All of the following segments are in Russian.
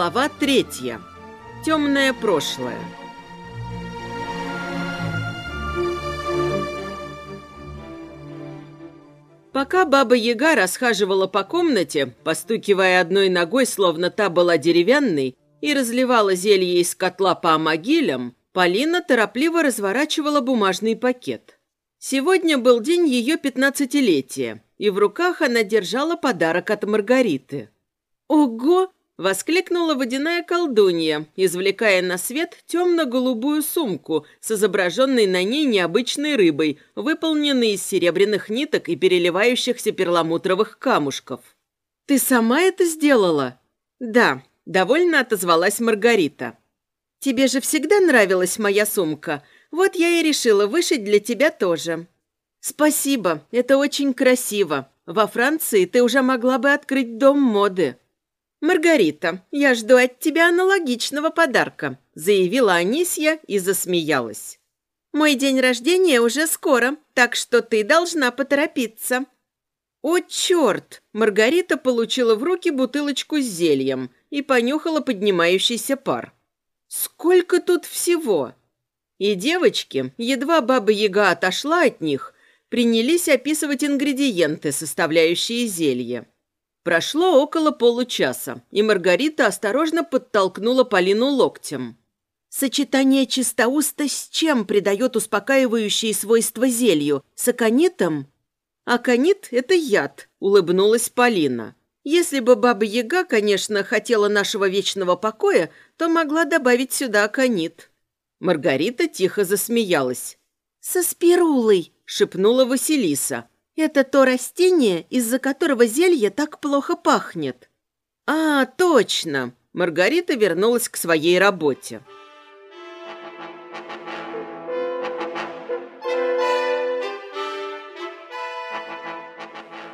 Глава третья. Темное прошлое. Пока баба Яга расхаживала по комнате, постукивая одной ногой, словно та была деревянной, и разливала зелье из котла по могилям, Полина торопливо разворачивала бумажный пакет. Сегодня был день ее пятнадцатилетия, и в руках она держала подарок от Маргариты. «Ого!» – воскликнула водяная колдунья, извлекая на свет темно-голубую сумку с изображенной на ней необычной рыбой, выполненной из серебряных ниток и переливающихся перламутровых камушков. «Ты сама это сделала?» «Да», – довольно отозвалась Маргарита. «Тебе же всегда нравилась моя сумка. Вот я и решила вышить для тебя тоже». «Спасибо, это очень красиво. Во Франции ты уже могла бы открыть дом моды». «Маргарита, я жду от тебя аналогичного подарка», заявила Анисья и засмеялась. «Мой день рождения уже скоро, так что ты должна поторопиться». «О, черт!» Маргарита получила в руки бутылочку с зельем и понюхала поднимающийся пар. «Сколько тут всего!» И девочки, едва Баба-Яга отошла от них, принялись описывать ингредиенты, составляющие зелье. Прошло около получаса, и Маргарита осторожно подтолкнула Полину локтем. «Сочетание чистоуста с чем придает успокаивающие свойства зелью? С аконитом?» «Аконит – это яд», – улыбнулась Полина. «Если бы Баба-Яга, конечно, хотела нашего вечного покоя, то могла добавить сюда аконит». Маргарита тихо засмеялась. «Со спирулой», – шепнула Василиса. «Это то растение, из-за которого зелье так плохо пахнет». «А, точно!» – Маргарита вернулась к своей работе.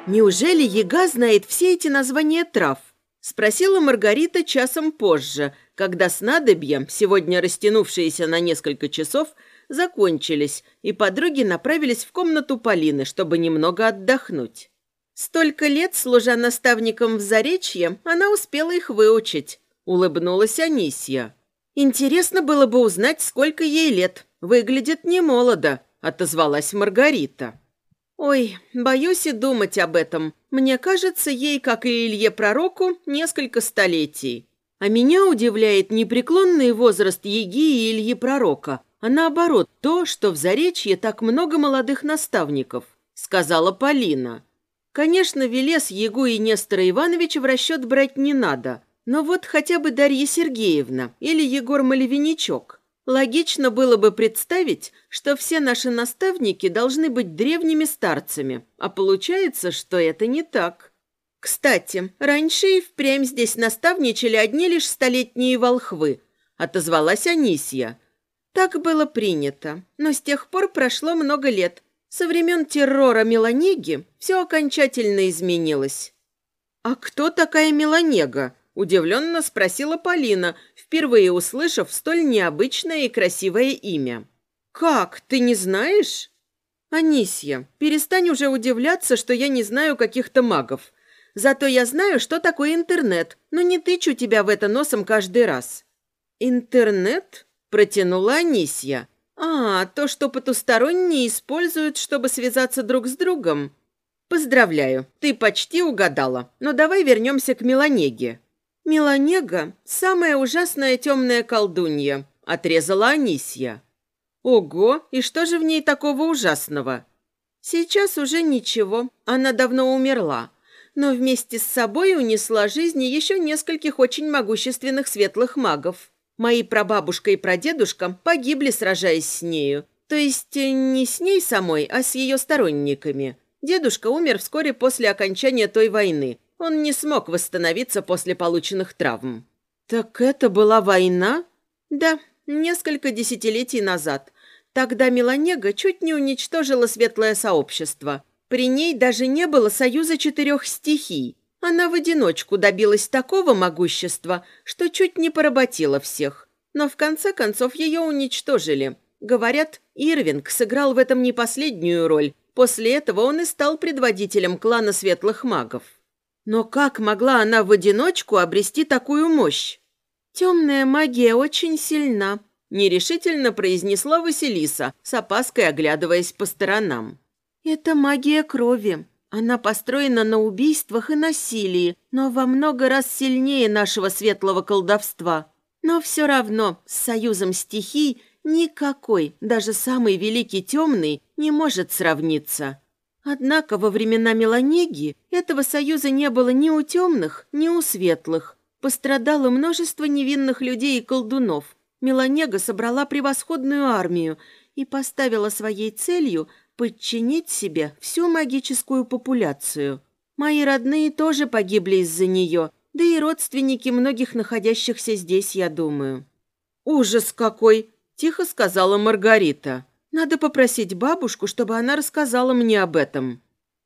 «Неужели Яга знает все эти названия трав?» – спросила Маргарита часом позже, когда снадобья, сегодня растянувшиеся на несколько часов, закончились, и подруги направились в комнату Полины, чтобы немного отдохнуть. Столько лет, служа наставником в Заречье, она успела их выучить, улыбнулась Анисья. Интересно было бы узнать, сколько ей лет. Выглядит не молодо, отозвалась Маргарита. Ой, боюсь и думать об этом. Мне кажется, ей, как и Илье Пророку, несколько столетий. А меня удивляет непреклонный возраст Еги и Ильи Пророка, а наоборот то, что в Заречье так много молодых наставников», — сказала Полина. «Конечно, Велес, Егу и Нестора Ивановича в расчет брать не надо, но вот хотя бы Дарья Сергеевна или Егор Малевиничок. Логично было бы представить, что все наши наставники должны быть древними старцами, а получается, что это не так». «Кстати, раньше и впрямь здесь наставничали одни лишь столетние волхвы», — отозвалась Анисья. «Так было принято, но с тех пор прошло много лет. Со времен террора Меланеги все окончательно изменилось». «А кто такая Меланега?» – удивленно спросила Полина, впервые услышав столь необычное и красивое имя. «Как, ты не знаешь?» «Анисья, перестань уже удивляться, что я не знаю каких-то магов. Зато я знаю, что такое интернет, но не тычу тебя в это носом каждый раз». «Интернет?» – протянула Анисья. «А, то, что потусторонние используют, чтобы связаться друг с другом?» «Поздравляю, ты почти угадала, но давай вернемся к Меланеге». «Меланега – самая ужасная темная колдунья», – отрезала Анисья. «Ого, и что же в ней такого ужасного?» «Сейчас уже ничего, она давно умерла, но вместе с собой унесла жизни еще нескольких очень могущественных светлых магов. Мои прабабушка и прадедушка погибли, сражаясь с нею. То есть э, не с ней самой, а с ее сторонниками. Дедушка умер вскоре после окончания той войны. Он не смог восстановиться после полученных травм. «Так это была война?» «Да, несколько десятилетий назад. Тогда Меланега чуть не уничтожила светлое сообщество. При ней даже не было союза четырех стихий. Она в одиночку добилась такого могущества, что чуть не поработила всех. Но в конце концов ее уничтожили. Говорят, Ирвинг сыграл в этом не последнюю роль. После этого он и стал предводителем клана светлых магов. Но как могла она в одиночку обрести такую мощь? «Темная магия очень сильна», – нерешительно произнесла Василиса, с опаской оглядываясь по сторонам. «Это магия крови. Она построена на убийствах и насилии, но во много раз сильнее нашего светлого колдовства. Но все равно с союзом стихий никакой, даже самый великий темный, не может сравниться. Однако во времена Меланеги этого союза не было ни у темных, ни у светлых. Пострадало множество невинных людей и колдунов. Меланега собрала превосходную армию и поставила своей целью подчинить себе всю магическую популяцию. Мои родные тоже погибли из-за нее, да и родственники многих находящихся здесь, я думаю. «Ужас какой!» – тихо сказала Маргарита. Надо попросить бабушку, чтобы она рассказала мне об этом.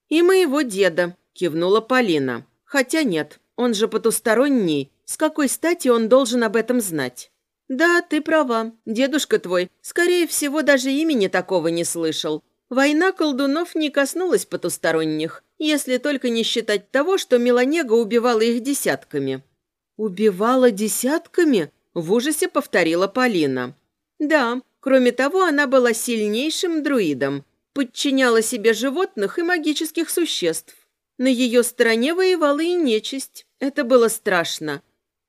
И моего деда, кивнула Полина. Хотя нет, он же потусторонний. С какой стати он должен об этом знать? Да, ты права. Дедушка твой, скорее всего, даже имени такого не слышал. Война колдунов не коснулась потусторонних, если только не считать того, что Меланега убивала их десятками. «Убивала десятками?» – в ужасе повторила Полина. «Да, Кроме того, она была сильнейшим друидом, подчиняла себе животных и магических существ. На ее стороне воевала и нечисть. Это было страшно.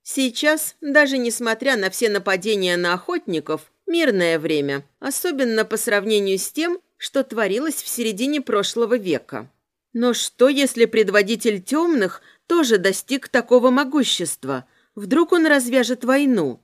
Сейчас, даже несмотря на все нападения на охотников, мирное время, особенно по сравнению с тем, что творилось в середине прошлого века. Но что, если предводитель темных тоже достиг такого могущества? Вдруг он развяжет войну?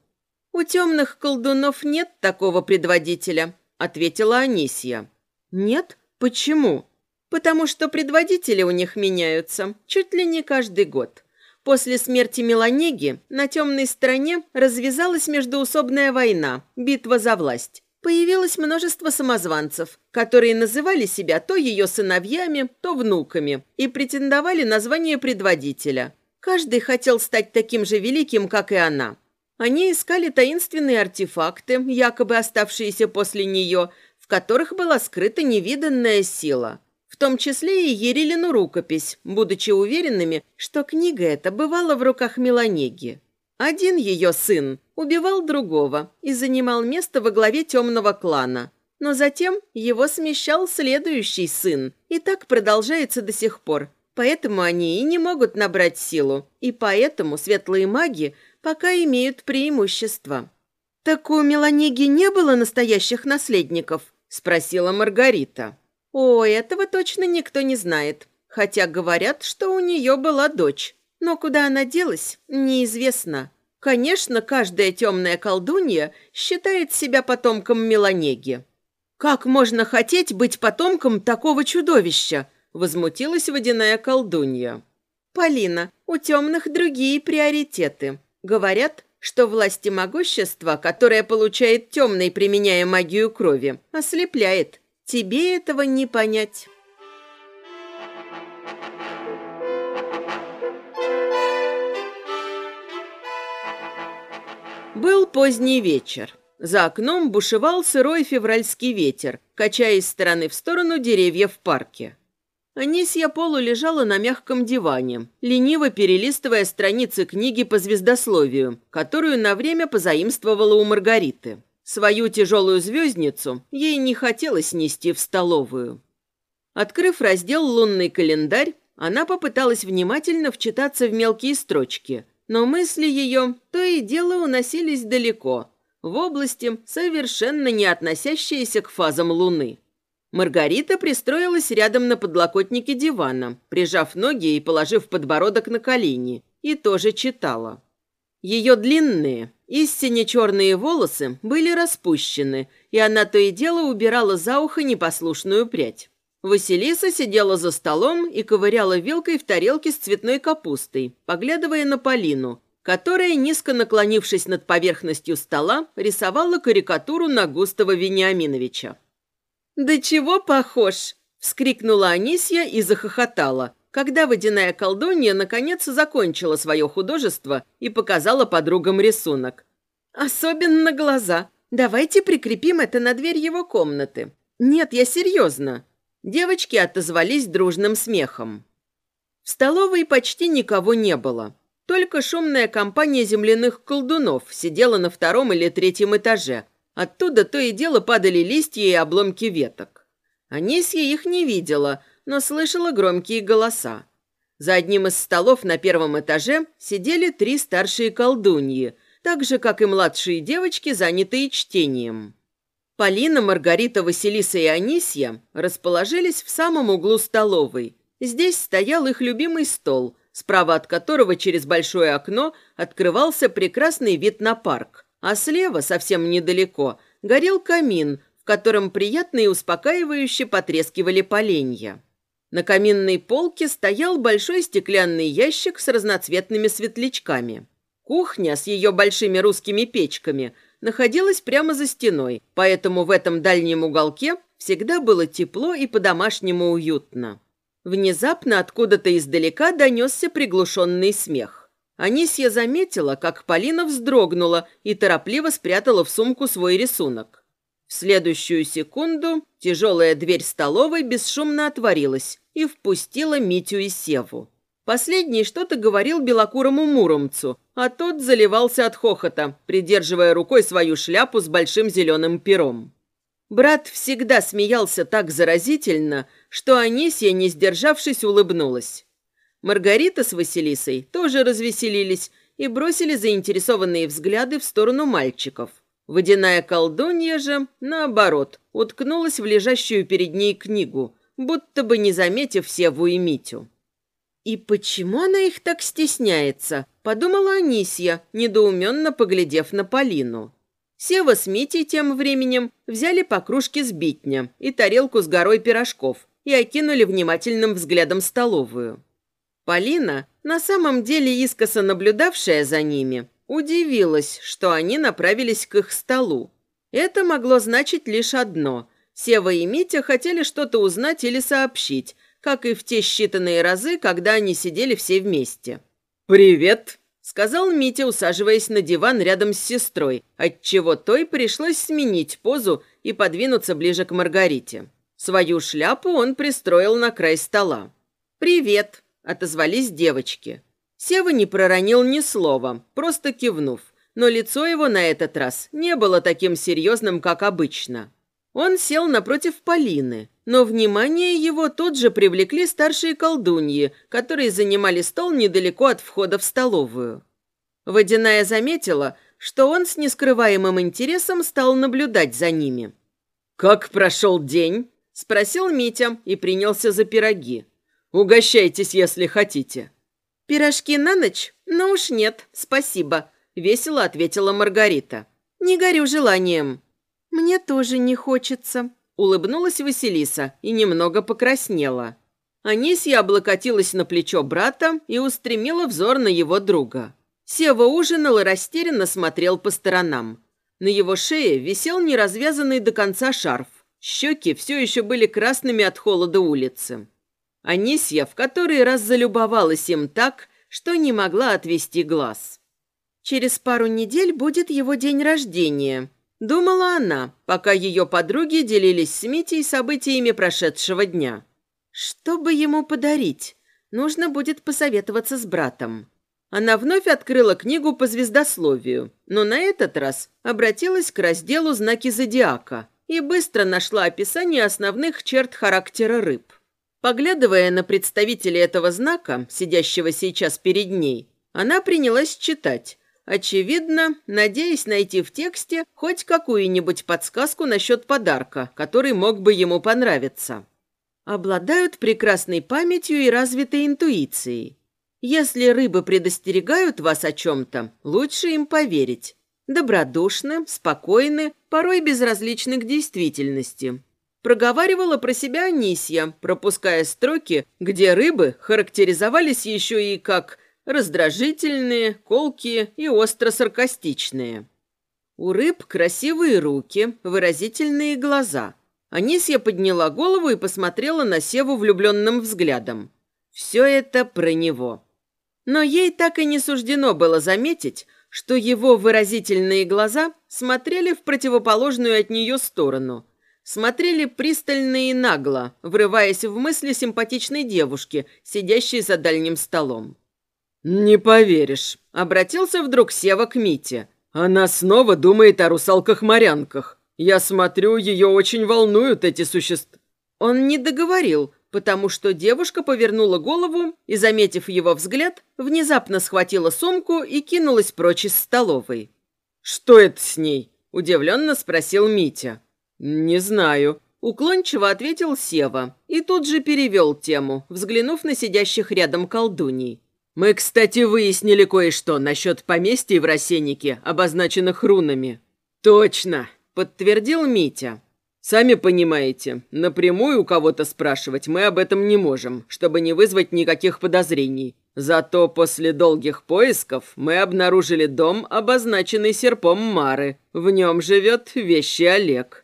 «У темных колдунов нет такого предводителя», — ответила Анисия. «Нет? Почему?» «Потому что предводители у них меняются чуть ли не каждый год. После смерти Меланеги на темной стороне развязалась междуусобная война, битва за власть. Появилось множество самозванцев, которые называли себя то ее сыновьями, то внуками и претендовали на звание предводителя. Каждый хотел стать таким же великим, как и она. Они искали таинственные артефакты, якобы оставшиеся после нее, в которых была скрыта невиданная сила. В том числе и Ерилину рукопись, будучи уверенными, что книга эта бывала в руках Меланеги. Один ее сын убивал другого и занимал место во главе темного клана. Но затем его смещал следующий сын, и так продолжается до сих пор. Поэтому они и не могут набрать силу, и поэтому светлые маги – пока имеют преимущество. «Так у Меланеги не было настоящих наследников?» – спросила Маргарита. «О, этого точно никто не знает, хотя говорят, что у нее была дочь. Но куда она делась, неизвестно. Конечно, каждая темная колдунья считает себя потомком Меланеги». «Как можно хотеть быть потомком такого чудовища?» – возмутилась водяная колдунья. «Полина, у темных другие приоритеты. Говорят, что власть и могущество, которое получает темный, применяя магию крови, ослепляет. Тебе этого не понять. Был поздний вечер. За окном бушевал сырой февральский ветер, качая из стороны в сторону деревья в парке. Анисья Полу лежала на мягком диване, лениво перелистывая страницы книги по звездословию, которую на время позаимствовала у Маргариты. Свою тяжелую звездницу ей не хотелось нести в столовую. Открыв раздел «Лунный календарь», она попыталась внимательно вчитаться в мелкие строчки, но мысли ее то и дело уносились далеко, в области, совершенно не относящиеся к фазам Луны. Маргарита пристроилась рядом на подлокотнике дивана, прижав ноги и положив подбородок на колени, и тоже читала. Ее длинные, истинно черные волосы были распущены, и она то и дело убирала за ухо непослушную прядь. Василиса сидела за столом и ковыряла вилкой в тарелке с цветной капустой, поглядывая на Полину, которая, низко наклонившись над поверхностью стола, рисовала карикатуру на Густава Вениаминовича. «Да чего похож?» – вскрикнула Анисья и захохотала, когда водяная колдунья наконец закончила свое художество и показала подругам рисунок. «Особенно глаза. Давайте прикрепим это на дверь его комнаты». «Нет, я серьезно». Девочки отозвались дружным смехом. В столовой почти никого не было. Только шумная компания земляных колдунов сидела на втором или третьем этаже. Оттуда то и дело падали листья и обломки веток. Анисья их не видела, но слышала громкие голоса. За одним из столов на первом этаже сидели три старшие колдуньи, так же, как и младшие девочки, занятые чтением. Полина, Маргарита, Василиса и Анисья расположились в самом углу столовой. Здесь стоял их любимый стол, справа от которого через большое окно открывался прекрасный вид на парк, а слева, совсем недалеко, горел камин, в котором приятно и успокаивающе потрескивали поленья. На каминной полке стоял большой стеклянный ящик с разноцветными светлячками. Кухня с ее большими русскими печками находилась прямо за стеной, поэтому в этом дальнем уголке всегда было тепло и по-домашнему уютно. Внезапно откуда-то издалека донесся приглушенный смех. Анисья заметила, как Полина вздрогнула и торопливо спрятала в сумку свой рисунок. В следующую секунду тяжелая дверь столовой бесшумно отворилась и впустила Митю и Севу. Последний что-то говорил белокурому муромцу, а тот заливался от хохота, придерживая рукой свою шляпу с большим зеленым пером. Брат всегда смеялся так заразительно, что Анисия, не сдержавшись, улыбнулась. Маргарита с Василисой тоже развеселились и бросили заинтересованные взгляды в сторону мальчиков – Водяная колдунья же, наоборот, уткнулась в лежащую перед ней книгу, будто бы не заметив Севу и Митю. «И почему она их так стесняется?» – подумала Анисья, недоуменно поглядев на Полину. Сева с Митей тем временем взяли по кружке сбитня и тарелку с горой пирожков и окинули внимательным взглядом столовую. Полина, на самом деле искоса наблюдавшая за ними, Удивилась, что они направились к их столу. Это могло значить лишь одно. Сева и Митя хотели что-то узнать или сообщить, как и в те считанные разы, когда они сидели все вместе. «Привет!» – сказал Митя, усаживаясь на диван рядом с сестрой, отчего той пришлось сменить позу и подвинуться ближе к Маргарите. Свою шляпу он пристроил на край стола. «Привет!» – отозвались девочки. Сева не проронил ни слова, просто кивнув, но лицо его на этот раз не было таким серьезным, как обычно. Он сел напротив Полины, но внимание его тут же привлекли старшие колдуньи, которые занимали стол недалеко от входа в столовую. Водяная заметила, что он с нескрываемым интересом стал наблюдать за ними. «Как прошел день?» – спросил Митя и принялся за пироги. «Угощайтесь, если хотите». «Пирожки на ночь? Ну уж нет, спасибо», — весело ответила Маргарита. «Не горю желанием». «Мне тоже не хочется», — улыбнулась Василиса и немного покраснела. Анисья облокотилась на плечо брата и устремила взор на его друга. Сева ужинал и растерянно смотрел по сторонам. На его шее висел неразвязанный до конца шарф. Щеки все еще были красными от холода улицы. Анисья в который раз залюбовалась им так, что не могла отвести глаз. «Через пару недель будет его день рождения», – думала она, пока ее подруги делились с Митей событиями прошедшего дня. «Что бы ему подарить? Нужно будет посоветоваться с братом». Она вновь открыла книгу по звездословию, но на этот раз обратилась к разделу «Знаки зодиака» и быстро нашла описание основных черт характера рыб. Поглядывая на представителя этого знака, сидящего сейчас перед ней, она принялась читать, очевидно, надеясь найти в тексте хоть какую-нибудь подсказку насчет подарка, который мог бы ему понравиться. Обладают прекрасной памятью и развитой интуицией. Если рыбы предостерегают вас о чем-то, лучше им поверить. Добродушны, спокойны, порой безразличны к действительности. Проговаривала про себя Анисья, пропуская строки, где рыбы характеризовались еще и как раздражительные, колкие и остро-саркастичные. У рыб красивые руки, выразительные глаза. Анисья подняла голову и посмотрела на Севу влюбленным взглядом. Все это про него. Но ей так и не суждено было заметить, что его выразительные глаза смотрели в противоположную от нее сторону – смотрели пристально и нагло, врываясь в мысли симпатичной девушки, сидящей за дальним столом. «Не поверишь», — обратился вдруг Сева к Мите. «Она снова думает о русалках-морянках. Я смотрю, ее очень волнуют эти существа». Он не договорил, потому что девушка повернула голову и, заметив его взгляд, внезапно схватила сумку и кинулась прочь из столовой. «Что это с ней?» – удивленно спросил Митя. «Не знаю», – уклончиво ответил Сева и тут же перевел тему, взглянув на сидящих рядом колдуней. «Мы, кстати, выяснили кое-что насчет поместья в рассеннике, обозначенных рунами». «Точно», – подтвердил Митя. Сами понимаете, напрямую у кого-то спрашивать мы об этом не можем, чтобы не вызвать никаких подозрений. Зато после долгих поисков мы обнаружили дом, обозначенный серпом Мары. В нем живет вещий Олег.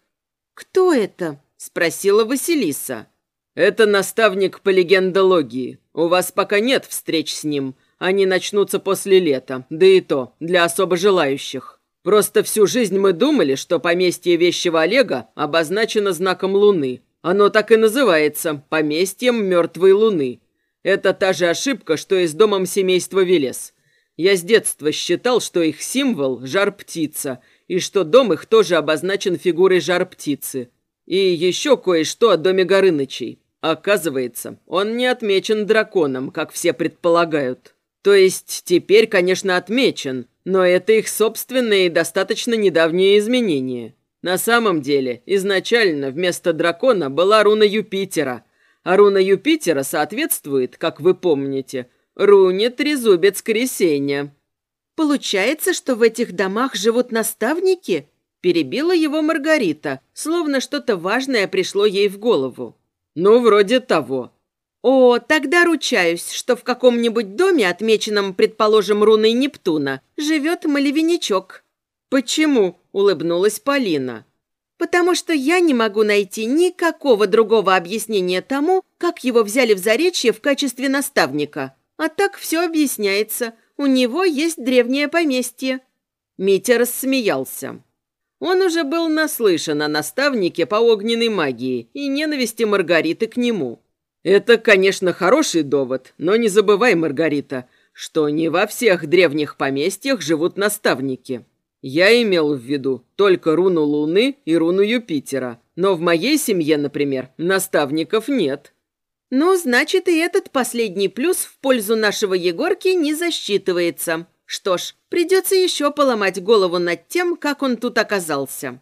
«Кто это?» – спросила Василиса. «Это наставник по легендологии. У вас пока нет встреч с ним. Они начнутся после лета, да и то, для особо желающих». Просто всю жизнь мы думали, что поместье вещего Олега обозначено знаком Луны. Оно так и называется – поместьем мертвой Луны. Это та же ошибка, что и с домом семейства Велес. Я с детства считал, что их символ – жар-птица, и что дом их тоже обозначен фигурой жар-птицы. И еще кое-что о доме Горынычей. Оказывается, он не отмечен драконом, как все предполагают. То есть теперь, конечно, отмечен – но это их собственные и достаточно недавние изменения. На самом деле, изначально вместо дракона была руна Юпитера, а руна Юпитера соответствует, как вы помните, руне Трезубец Кресения. «Получается, что в этих домах живут наставники?» Перебила его Маргарита, словно что-то важное пришло ей в голову. «Ну, вроде того. О, тогда ручаюсь, что в каком-нибудь доме, отмеченном, предположим, руной Нептуна, живет малевинячок. Почему? Улыбнулась Полина. Потому что я не могу найти никакого другого объяснения тому, как его взяли в Заречье в качестве наставника. А так все объясняется. У него есть древнее поместье. Митя рассмеялся. Он уже был наслышан о наставнике по огненной магии и ненависти Маргариты к нему. Это, конечно, хороший довод, но не забывай, Маргарита, что не во всех древних поместьях живут наставники. Я имел в виду только руну Луны и руну Юпитера, но в моей семье, например, наставников нет. Ну, значит, и этот последний плюс в пользу нашего Егорки не засчитывается. Что ж, придется еще поломать голову над тем, как он тут оказался.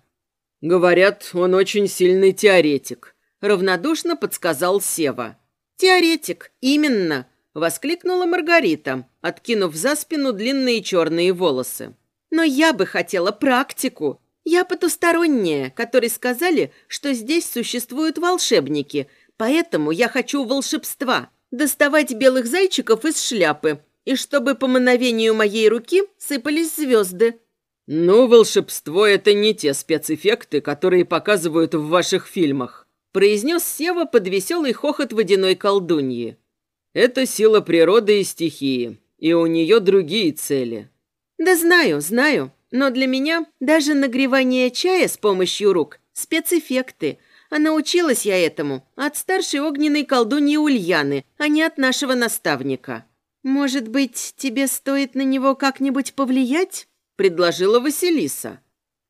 Говорят, он очень сильный теоретик равнодушно подсказал Сева. «Теоретик, именно!» – воскликнула Маргарита, откинув за спину длинные черные волосы. «Но я бы хотела практику. Я потусторонняя, которые сказали, что здесь существуют волшебники, поэтому я хочу волшебства, доставать белых зайчиков из шляпы, и чтобы по мановению моей руки сыпались звезды». «Ну, волшебство – это не те спецэффекты, которые показывают в ваших фильмах произнес Сева под веселый хохот водяной колдуньи. «Это сила природы и стихии, и у нее другие цели». «Да знаю, знаю, но для меня даже нагревание чая с помощью рук – спецэффекты, а научилась я этому от старшей огненной колдуньи Ульяны, а не от нашего наставника». «Может быть, тебе стоит на него как-нибудь повлиять?» – предложила Василиса.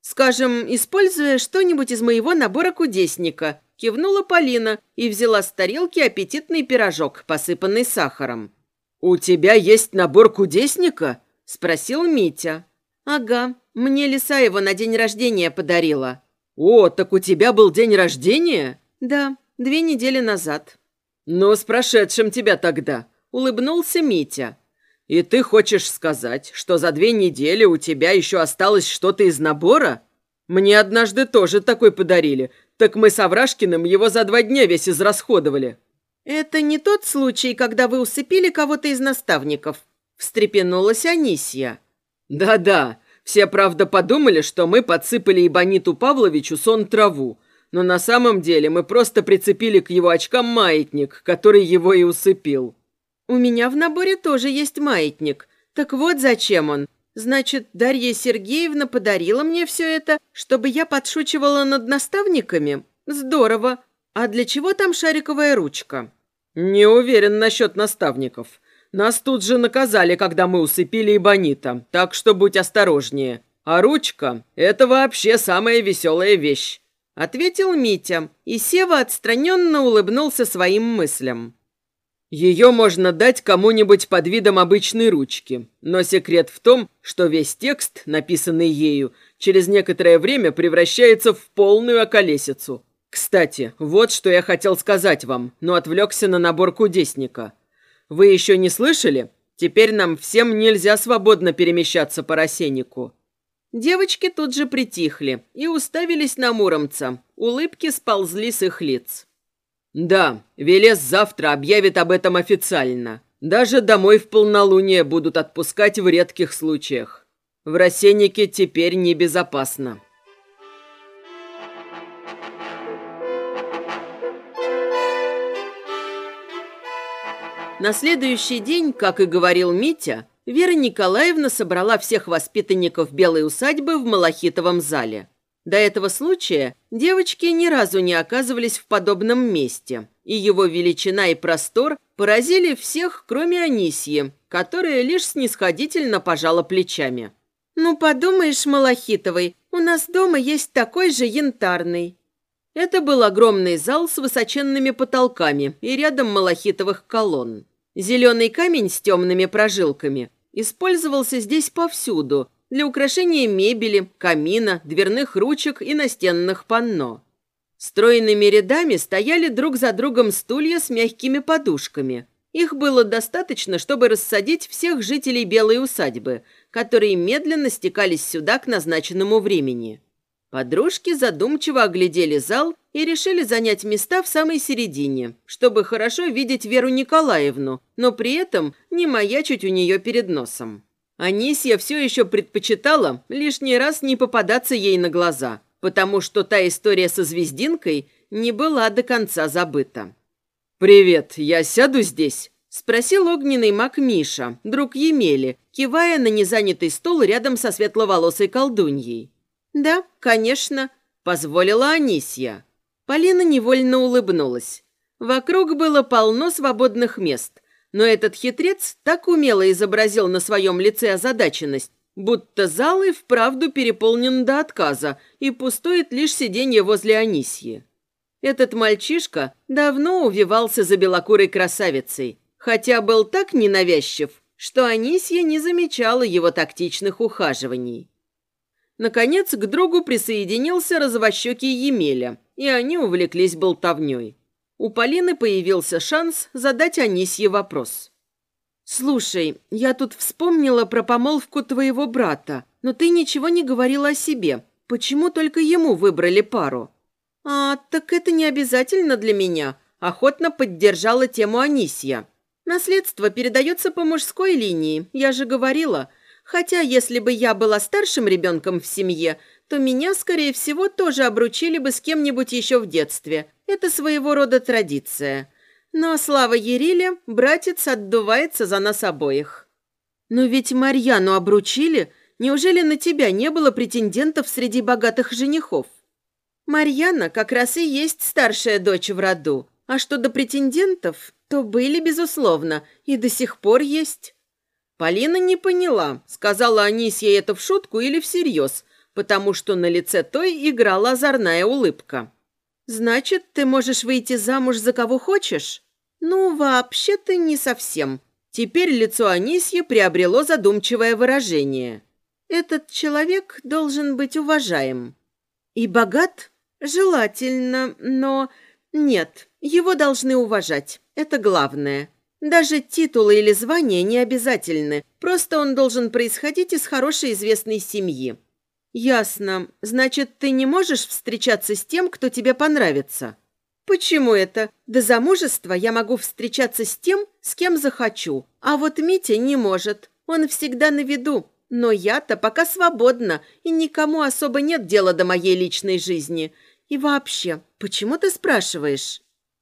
«Скажем, используя что-нибудь из моего набора кудесника», Кивнула Полина и взяла с тарелки аппетитный пирожок, посыпанный сахаром. «У тебя есть набор кудесника?» – спросил Митя. «Ага, мне лиса его на день рождения подарила». «О, так у тебя был день рождения?» «Да, две недели назад». «Ну, с прошедшим тебя тогда», – улыбнулся Митя. «И ты хочешь сказать, что за две недели у тебя еще осталось что-то из набора? Мне однажды тоже такой подарили, так мы с Аврашкиным его за два дня весь израсходовали». «Это не тот случай, когда вы усыпили кого-то из наставников», – встрепенулась Анисия. «Да-да, все, правда, подумали, что мы подсыпали Ибониту Павловичу сон траву, но на самом деле мы просто прицепили к его очкам маятник, который его и усыпил». «У меня в наборе тоже есть маятник. Так вот зачем он. Значит, Дарья Сергеевна подарила мне все это, чтобы я подшучивала над наставниками? Здорово. А для чего там шариковая ручка? Не уверен насчет наставников. Нас тут же наказали, когда мы усыпили Ибонита, так что будь осторожнее. А ручка – это вообще самая веселая вещь», – ответил Митя, и Сева отстраненно улыбнулся своим мыслям. Ее можно дать кому-нибудь под видом обычной ручки, но секрет в том, что весь текст, написанный ею, через некоторое время превращается в полную околесицу. Кстати, вот что я хотел сказать вам, но отвлекся на набор кудесника. Вы еще не слышали? Теперь нам всем нельзя свободно перемещаться по рассеннику. Девочки тут же притихли и уставились на Муромца. Улыбки сползли с их лиц. «Да, Велес завтра объявит об этом официально. Даже домой в полнолуние будут отпускать в редких случаях. В рассеннике теперь небезопасно». На следующий день, как и говорил Митя, Вера Николаевна собрала всех воспитанников Белой усадьбы в Малахитовом зале. До этого случая девочки ни разу не оказывались в подобном месте, и его величина и простор поразили всех, кроме Анисьи, которая лишь снисходительно пожала плечами. «Ну, подумаешь, Малахитовой, у нас дома есть такой же янтарный». Это был огромный зал с высоченными потолками и рядом малахитовых колонн. Зеленый камень с темными прожилками использовался здесь повсюду, для украшения мебели, камина, дверных ручек и настенных панно. Стройными рядами стояли друг за другом стулья с мягкими подушками. Их было достаточно, чтобы рассадить всех жителей Белой усадьбы, которые медленно стекались сюда к назначенному времени. Подружки задумчиво оглядели зал и решили занять места в самой середине, чтобы хорошо видеть Веру Николаевну, но при этом не маячить у нее перед носом. Анисья все еще предпочитала лишний раз не попадаться ей на глаза, потому что та история со звездинкой не была до конца забыта. «Привет, я сяду здесь?» – спросил огненный маг Миша, друг Емели, кивая на незанятый стол рядом со светловолосой колдуньей. «Да, конечно», – позволила Анисья. Полина невольно улыбнулась. Вокруг было полно свободных мест, но этот хитрец так умело изобразил на своем лице озадаченность, будто зал и вправду переполнен до отказа и пустует лишь сиденье возле Анисьи. Этот мальчишка давно увивался за белокурой красавицей, хотя был так ненавязчив, что Анисья не замечала его тактичных ухаживаний. Наконец к другу присоединился развощекий Емеля, и они увлеклись болтовней у Полины появился шанс задать Анисье вопрос. «Слушай, я тут вспомнила про помолвку твоего брата, но ты ничего не говорила о себе. Почему только ему выбрали пару?» «А, так это не обязательно для меня», – охотно поддержала тему Анисья. «Наследство передается по мужской линии, я же говорила. Хотя, если бы я была старшим ребенком в семье, то меня, скорее всего, тоже обручили бы с кем-нибудь еще в детстве. Это своего рода традиция. Но слава Ериля, братец отдувается за нас обоих. Но ведь Марьяну обручили. Неужели на тебя не было претендентов среди богатых женихов? Марьяна как раз и есть старшая дочь в роду. А что до претендентов, то были, безусловно, и до сих пор есть. Полина не поняла, сказала Анисья это в шутку или всерьез, потому что на лице той играла озорная улыбка. «Значит, ты можешь выйти замуж за кого хочешь?» «Ну, вообще-то не совсем». Теперь лицо Анисьи приобрело задумчивое выражение. «Этот человек должен быть уважаем». «И богат?» «Желательно, но...» «Нет, его должны уважать. Это главное. Даже титулы или звания не обязательны. Просто он должен происходить из хорошей известной семьи. «Ясно. Значит, ты не можешь встречаться с тем, кто тебе понравится?» «Почему это? До замужества я могу встречаться с тем, с кем захочу, а вот Митя не может. Он всегда на виду. Но я-то пока свободна, и никому особо нет дела до моей личной жизни. И вообще, почему ты спрашиваешь?»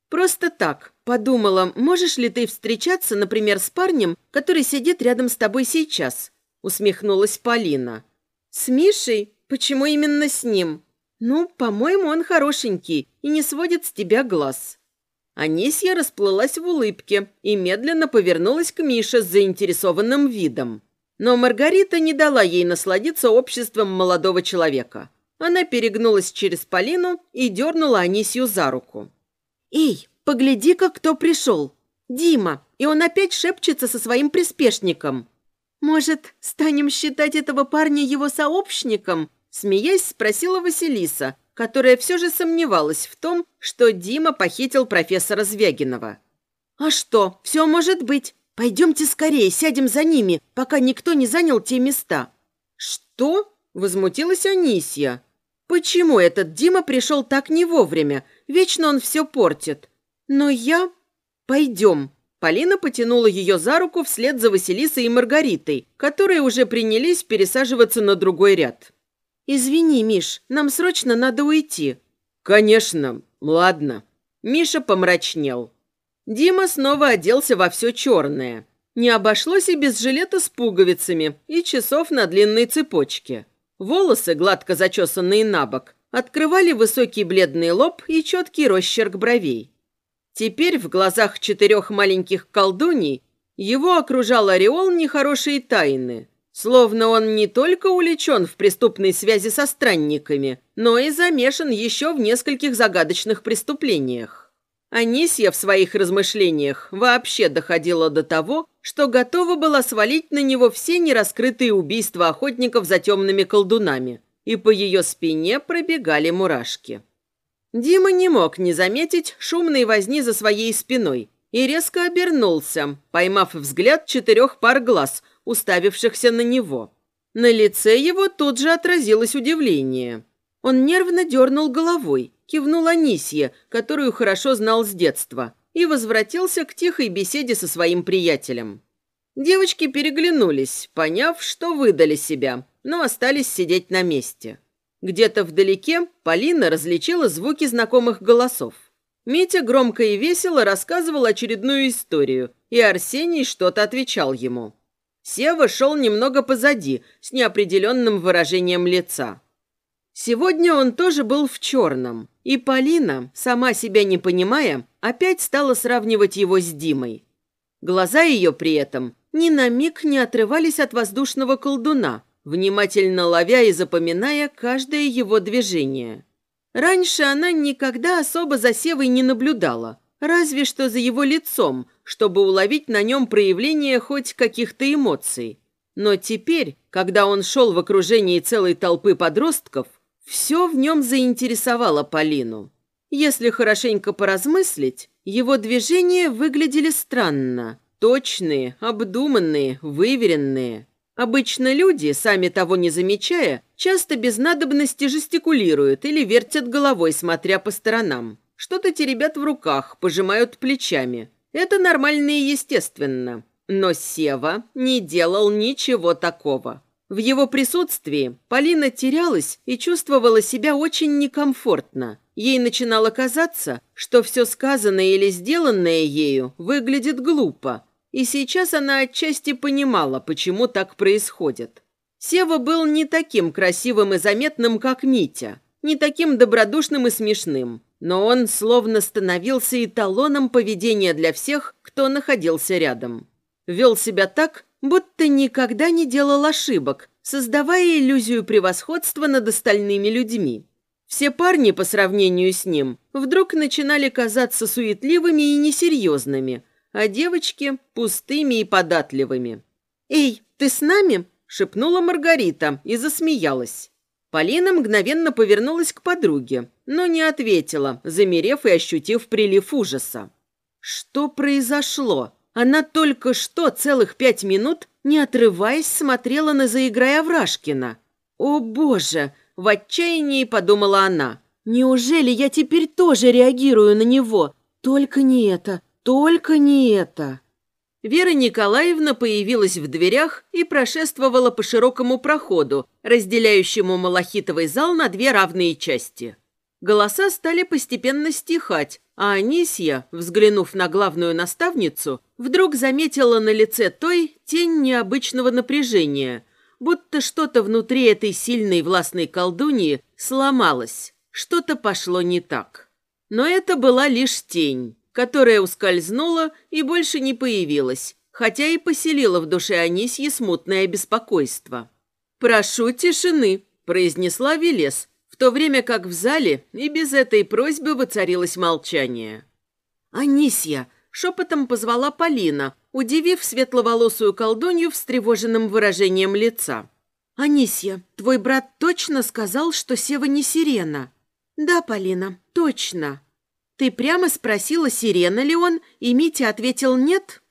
«Просто так. Подумала, можешь ли ты встречаться, например, с парнем, который сидит рядом с тобой сейчас?» Усмехнулась Полина. «С Мишей? Почему именно с ним?» «Ну, по-моему, он хорошенький и не сводит с тебя глаз». Анисья расплылась в улыбке и медленно повернулась к Мише с заинтересованным видом. Но Маргарита не дала ей насладиться обществом молодого человека. Она перегнулась через Полину и дернула Анисью за руку. «Эй, погляди-ка, кто пришел! Дима, и он опять шепчется со своим приспешником!» «Может, станем считать этого парня его сообщником?» Смеясь, спросила Василиса, которая все же сомневалась в том, что Дима похитил профессора Звягинова. «А что, все может быть. Пойдемте скорее, сядем за ними, пока никто не занял те места». «Что?» – возмутилась Анисья. «Почему этот Дима пришел так не вовремя? Вечно он все портит. Но я... Пойдем». Полина потянула ее за руку вслед за Василисой и Маргаритой, которые уже принялись пересаживаться на другой ряд. «Извини, Миш, нам срочно надо уйти». «Конечно, ладно». Миша помрачнел. Дима снова оделся во все черное. Не обошлось и без жилета с пуговицами и часов на длинной цепочке. Волосы, гладко зачесанные на бок, открывали высокий бледный лоб и четкий росчерк бровей. Теперь в глазах четырех маленьких колдуний его окружал ореол нехорошей тайны. Словно он не только увлечен в преступной связи со странниками, но и замешан еще в нескольких загадочных преступлениях. Анисья в своих размышлениях вообще доходила до того, что готова была свалить на него все нераскрытые убийства охотников за темными колдунами, и по ее спине пробегали мурашки. Дима не мог не заметить шумной возни за своей спиной и резко обернулся, поймав взгляд четырех пар глаз, уставившихся на него. На лице его тут же отразилось удивление. Он нервно дернул головой, кивнул Анисье, которую хорошо знал с детства, и возвратился к тихой беседе со своим приятелем. Девочки переглянулись, поняв, что выдали себя, но остались сидеть на месте. Где-то вдалеке Полина различила звуки знакомых голосов. Митя громко и весело рассказывал очередную историю, и Арсений что-то отвечал ему. Сева шел немного позади, с неопределенным выражением лица. Сегодня он тоже был в черном, и Полина, сама себя не понимая, опять стала сравнивать его с Димой. Глаза ее при этом ни на миг не отрывались от воздушного колдуна – внимательно ловя и запоминая каждое его движение. Раньше она никогда особо за Севой не наблюдала, разве что за его лицом, чтобы уловить на нем проявление хоть каких-то эмоций. Но теперь, когда он шел в окружении целой толпы подростков, все в нем заинтересовало Полину. Если хорошенько поразмыслить, его движения выглядели странно. Точные, обдуманные, выверенные. Обычно люди, сами того не замечая, часто без надобности жестикулируют или вертят головой, смотря по сторонам. Что-то теребят в руках, пожимают плечами. Это нормально и естественно. Но Сева не делал ничего такого. В его присутствии Полина терялась и чувствовала себя очень некомфортно. Ей начинало казаться, что все сказанное или сделанное ею выглядит глупо, и сейчас она отчасти понимала, почему так происходит. Сева был не таким красивым и заметным, как Митя, не таким добродушным и смешным, но он словно становился эталоном поведения для всех, кто находился рядом. Вел себя так, будто никогда не делал ошибок, создавая иллюзию превосходства над остальными людьми. Все парни по сравнению с ним вдруг начинали казаться суетливыми и несерьезными – а девочки – пустыми и податливыми. «Эй, ты с нами?» – шепнула Маргарита и засмеялась. Полина мгновенно повернулась к подруге, но не ответила, замерев и ощутив прилив ужаса. Что произошло? Она только что целых пять минут, не отрываясь, смотрела на заиграя Врашкина. «О, Боже!» – в отчаянии подумала она. «Неужели я теперь тоже реагирую на него? Только не это, только не это. Вера Николаевна появилась в дверях и прошествовала по широкому проходу, разделяющему малахитовый зал на две равные части. Голоса стали постепенно стихать, а Анисья, взглянув на главную наставницу, вдруг заметила на лице той тень необычного напряжения, будто что-то внутри этой сильной властной колдуньи сломалось, что-то пошло не так. Но это была лишь тень. Которая ускользнула и больше не появилась, хотя и поселила в душе Анисьи смутное беспокойство. «Прошу тишины», – произнесла Велес, в то время как в зале и без этой просьбы воцарилось молчание. «Анисья!» – шепотом позвала Полина, удивив светловолосую колдунью встревоженным выражением лица. «Анисья, твой брат точно сказал, что Сева не сирена?» «Да, Полина, точно». «Ты прямо спросила, сирена ли он, и Митя ответил нет?»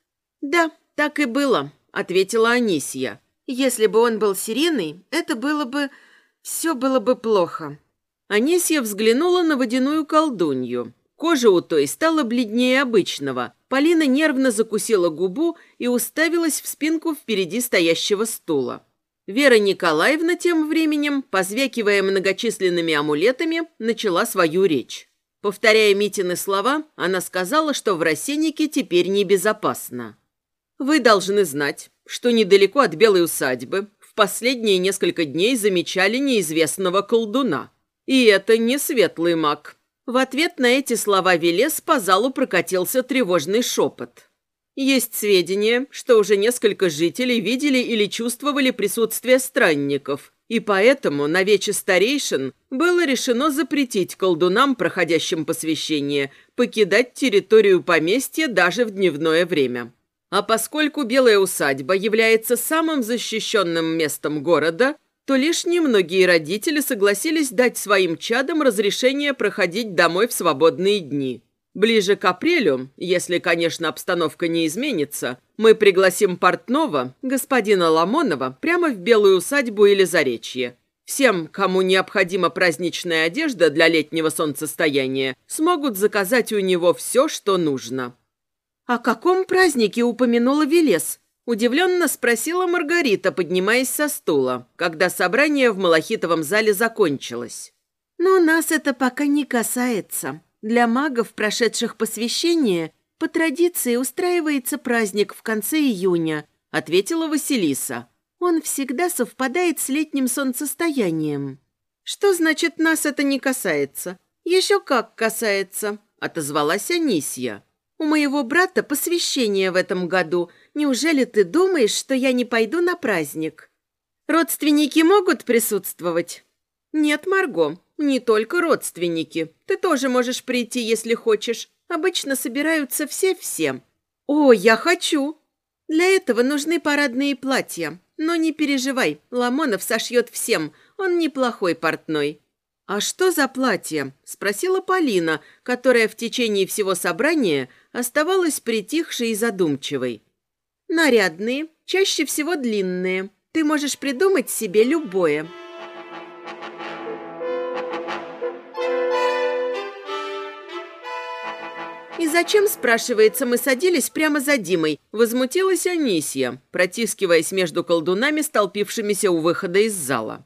«Да, так и было», — ответила Анисия. «Если бы он был сиреной, это было бы... все было бы плохо». Анисия взглянула на водяную колдунью. Кожа у той стала бледнее обычного. Полина нервно закусила губу и уставилась в спинку впереди стоящего стула. Вера Николаевна тем временем, позвякивая многочисленными амулетами, начала свою речь. Повторяя Митины слова, она сказала, что в Росиннике теперь небезопасно. «Вы должны знать, что недалеко от Белой усадьбы в последние несколько дней замечали неизвестного колдуна. И это не светлый маг». В ответ на эти слова Велес по залу прокатился тревожный шепот. Есть сведения, что уже несколько жителей видели или чувствовали присутствие странников, и поэтому на вече старейшин было решено запретить колдунам, проходящим посвящение, покидать территорию поместья даже в дневное время. А поскольку Белая усадьба является самым защищенным местом города, то лишь немногие родители согласились дать своим чадам разрешение проходить домой в свободные дни – Ближе к апрелю, если, конечно, обстановка не изменится, мы пригласим портного, господина Ламонова, прямо в Белую усадьбу или Заречье. Всем, кому необходима праздничная одежда для летнего солнцестояния, смогут заказать у него все, что нужно. «О каком празднике упомянула Велес?» – удивленно спросила Маргарита, поднимаясь со стула, когда собрание в Малахитовом зале закончилось. «Но нас это пока не касается», для магов, прошедших посвящение, по традиции устраивается праздник в конце июня, ответила Василиса. Он всегда совпадает с летним солнцестоянием. Что значит нас это не касается? Еще как касается, отозвалась Анисья. У моего брата посвящение в этом году. Неужели ты думаешь, что я не пойду на праздник? Родственники могут присутствовать? Нет, Марго, не только родственники. Ты тоже можешь прийти, если хочешь. Обычно собираются все-все. О, я хочу. Для этого нужны парадные платья. Но не переживай, Ламонов сошьет всем. Он неплохой портной. «А что за платье?» – спросила Полина, которая в течение всего собрания оставалась притихшей и задумчивой. «Нарядные, чаще всего длинные. Ты можешь придумать себе любое». «И зачем, спрашивается, мы садились прямо за Димой?» Возмутилась Анисия, протискиваясь между колдунами, столпившимися у выхода из зала.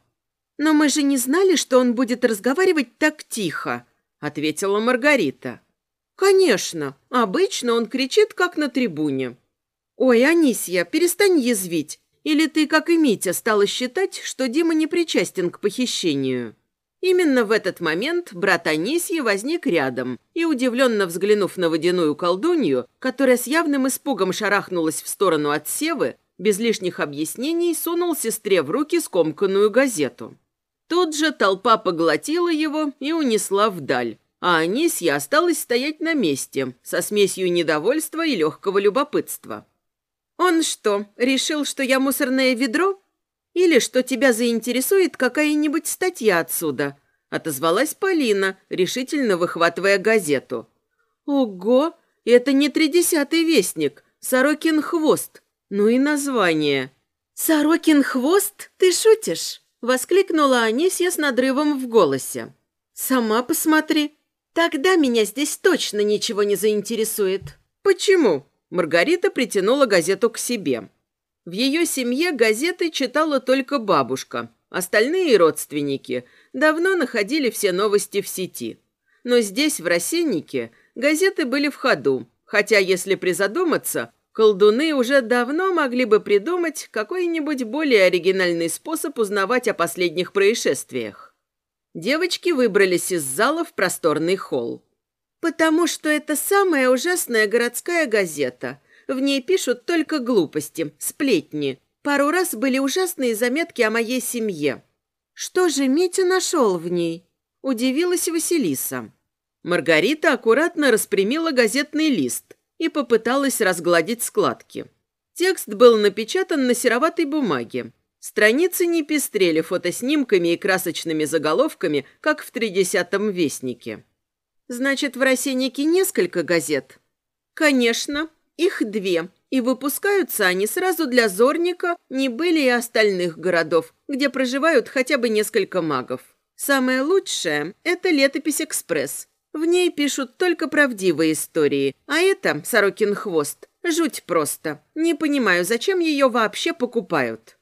«Но мы же не знали, что он будет разговаривать так тихо», ответила Маргарита. «Конечно. Обычно он кричит, как на трибуне». «Ой, Анисия, перестань язвить. Или ты, как и Митя, стала считать, что Дима не причастен к похищению?» Именно в этот момент брат Анисьи возник рядом и, удивленно взглянув на водяную колдунью, которая с явным испугом шарахнулась в сторону от Севы, без лишних объяснений сунул сестре в руки скомканную газету. Тут же толпа поглотила его и унесла вдаль, а Анисья осталась стоять на месте, со смесью недовольства и легкого любопытства. «Он что, решил, что я мусорное ведро?» Или что тебя заинтересует какая-нибудь статья отсюда?» Отозвалась Полина, решительно выхватывая газету. «Ого! Это не тридесятый вестник. Сорокин хвост. Ну и название». «Сорокин хвост? Ты шутишь?» Воскликнула Анисья с надрывом в голосе. «Сама посмотри. Тогда меня здесь точно ничего не заинтересует». «Почему?» Маргарита притянула газету к себе. В ее семье газеты читала только бабушка. Остальные родственники давно находили все новости в сети. Но здесь, в Росиннике, газеты были в ходу, хотя, если призадуматься, колдуны уже давно могли бы придумать какой-нибудь более оригинальный способ узнавать о последних происшествиях. Девочки выбрались из зала в просторный холл. Потому что это самая ужасная городская газета. В ней пишут только глупости, сплетни. Пару раз были ужасные заметки о моей семье. Что же Митя нашел в ней? Удивилась Василиса. Маргарита аккуратно распрямила газетный лист и попыталась разгладить складки. Текст был напечатан на сероватой бумаге. Страницы не пестрели фотоснимками и красочными заголовками, как в тридесятом вестнике. Значит, в «Росеннике» несколько газет? Конечно, их две. И выпускаются они сразу для Зорника, Небыли и остальных городов, где проживают хотя бы несколько магов. Самое лучшее – это летопись «Экспресс». В ней пишут только правдивые истории, а это «Сорокин хвост». Жуть просто. Не понимаю, зачем ее вообще покупают.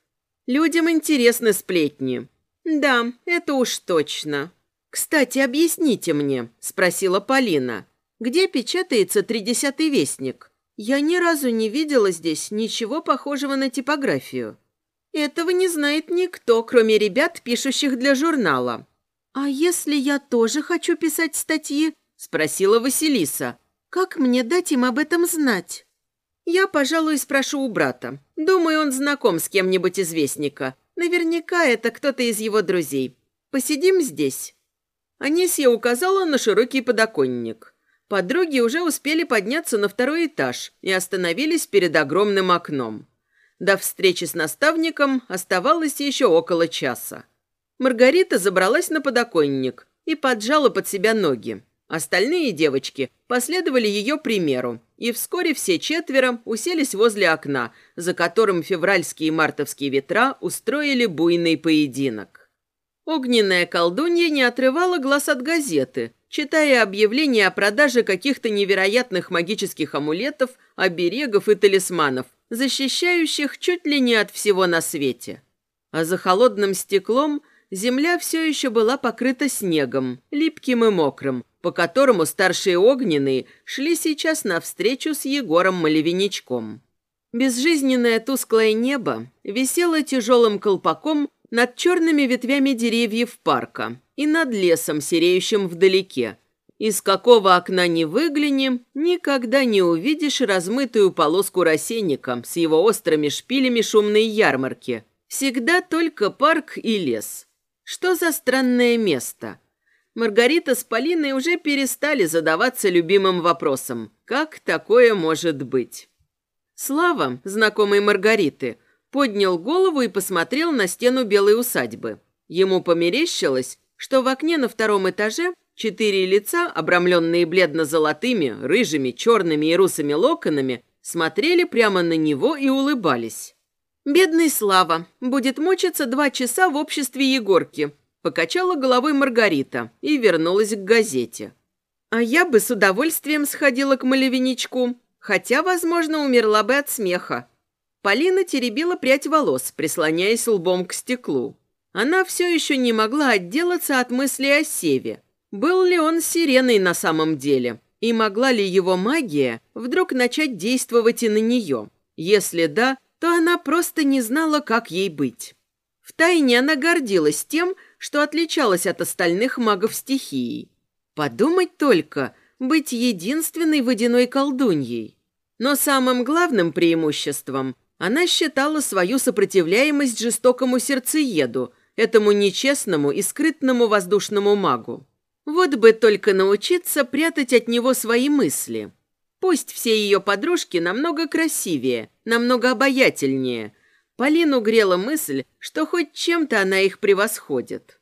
Людям интересны сплетни. Да, это уж точно. «Кстати, объясните мне», – спросила Полина, – «где печатается тридесятый вестник? Я ни разу не видела здесь ничего похожего на типографию». «Этого не знает никто, кроме ребят, пишущих для журнала». «А если я тоже хочу писать статьи?» – спросила Василиса. «Как мне дать им об этом знать?» «Я, пожалуй, спрошу у брата. Думаю, он знаком с кем-нибудь из Вестника. Наверняка это кто-то из его друзей. Посидим здесь». Анисья указала на широкий подоконник. Подруги уже успели подняться на второй этаж и остановились перед огромным окном. До встречи с наставником оставалось еще около часа. Маргарита забралась на подоконник и поджала под себя ноги. Остальные девочки последовали ее примеру, и вскоре все четверо уселись возле окна, за которым февральские и мартовские ветра устроили буйный поединок. Огненная колдунья не отрывала глаз от газеты, читая объявления о продаже каких-то невероятных магических амулетов, оберегов и талисманов, защищающих чуть ли не от всего на свете. А за холодным стеклом земля все еще была покрыта снегом, липким и мокрым, по которому старшие огненные шли сейчас навстречу с Егором Малевиничком. Безжизненное тусклое небо висело тяжелым колпаком над черными ветвями деревьев парка и над лесом, сереющим вдалеке. Из какого окна не выгляни, никогда не увидишь размытую полоску рассенника с его острыми шпилями шумной ярмарки. Всегда только парк и лес. Что за странное место? Маргарита с Полиной уже перестали задаваться любимым вопросом. Как такое может быть? Слава, знакомый Маргариты, поднял голову и посмотрел на стену белой усадьбы. Ему померещилось, что в окне на втором этаже четыре лица, обрамленные бледно-золотыми, рыжими, черными и русыми локонами, смотрели прямо на него и улыбались. «Бедный Слава будет мучиться два часа в обществе Егорки», покачала головой Маргарита и вернулась к газете. «А я бы с удовольствием сходила к малевиничку, хотя, возможно, умерла бы от смеха. Полина теребила прядь волос, прислоняясь лбом к стеклу. Она все еще не могла отделаться от мысли о Севе. Был ли он сиреной на самом деле? И могла ли его магия вдруг начать действовать и на нее? Если да, то она просто не знала, как ей быть. Втайне она гордилась тем, что отличалась от остальных магов стихии. Подумать только, быть единственной водяной колдуньей. Но самым главным преимуществом она считала свою сопротивляемость жестокому сердцееду, этому нечестному и скрытному воздушному магу. Вот бы только научиться прятать от него свои мысли. Пусть все ее подружки намного красивее, намного обаятельнее. Полину грела мысль, что хоть чем-то она их превосходит.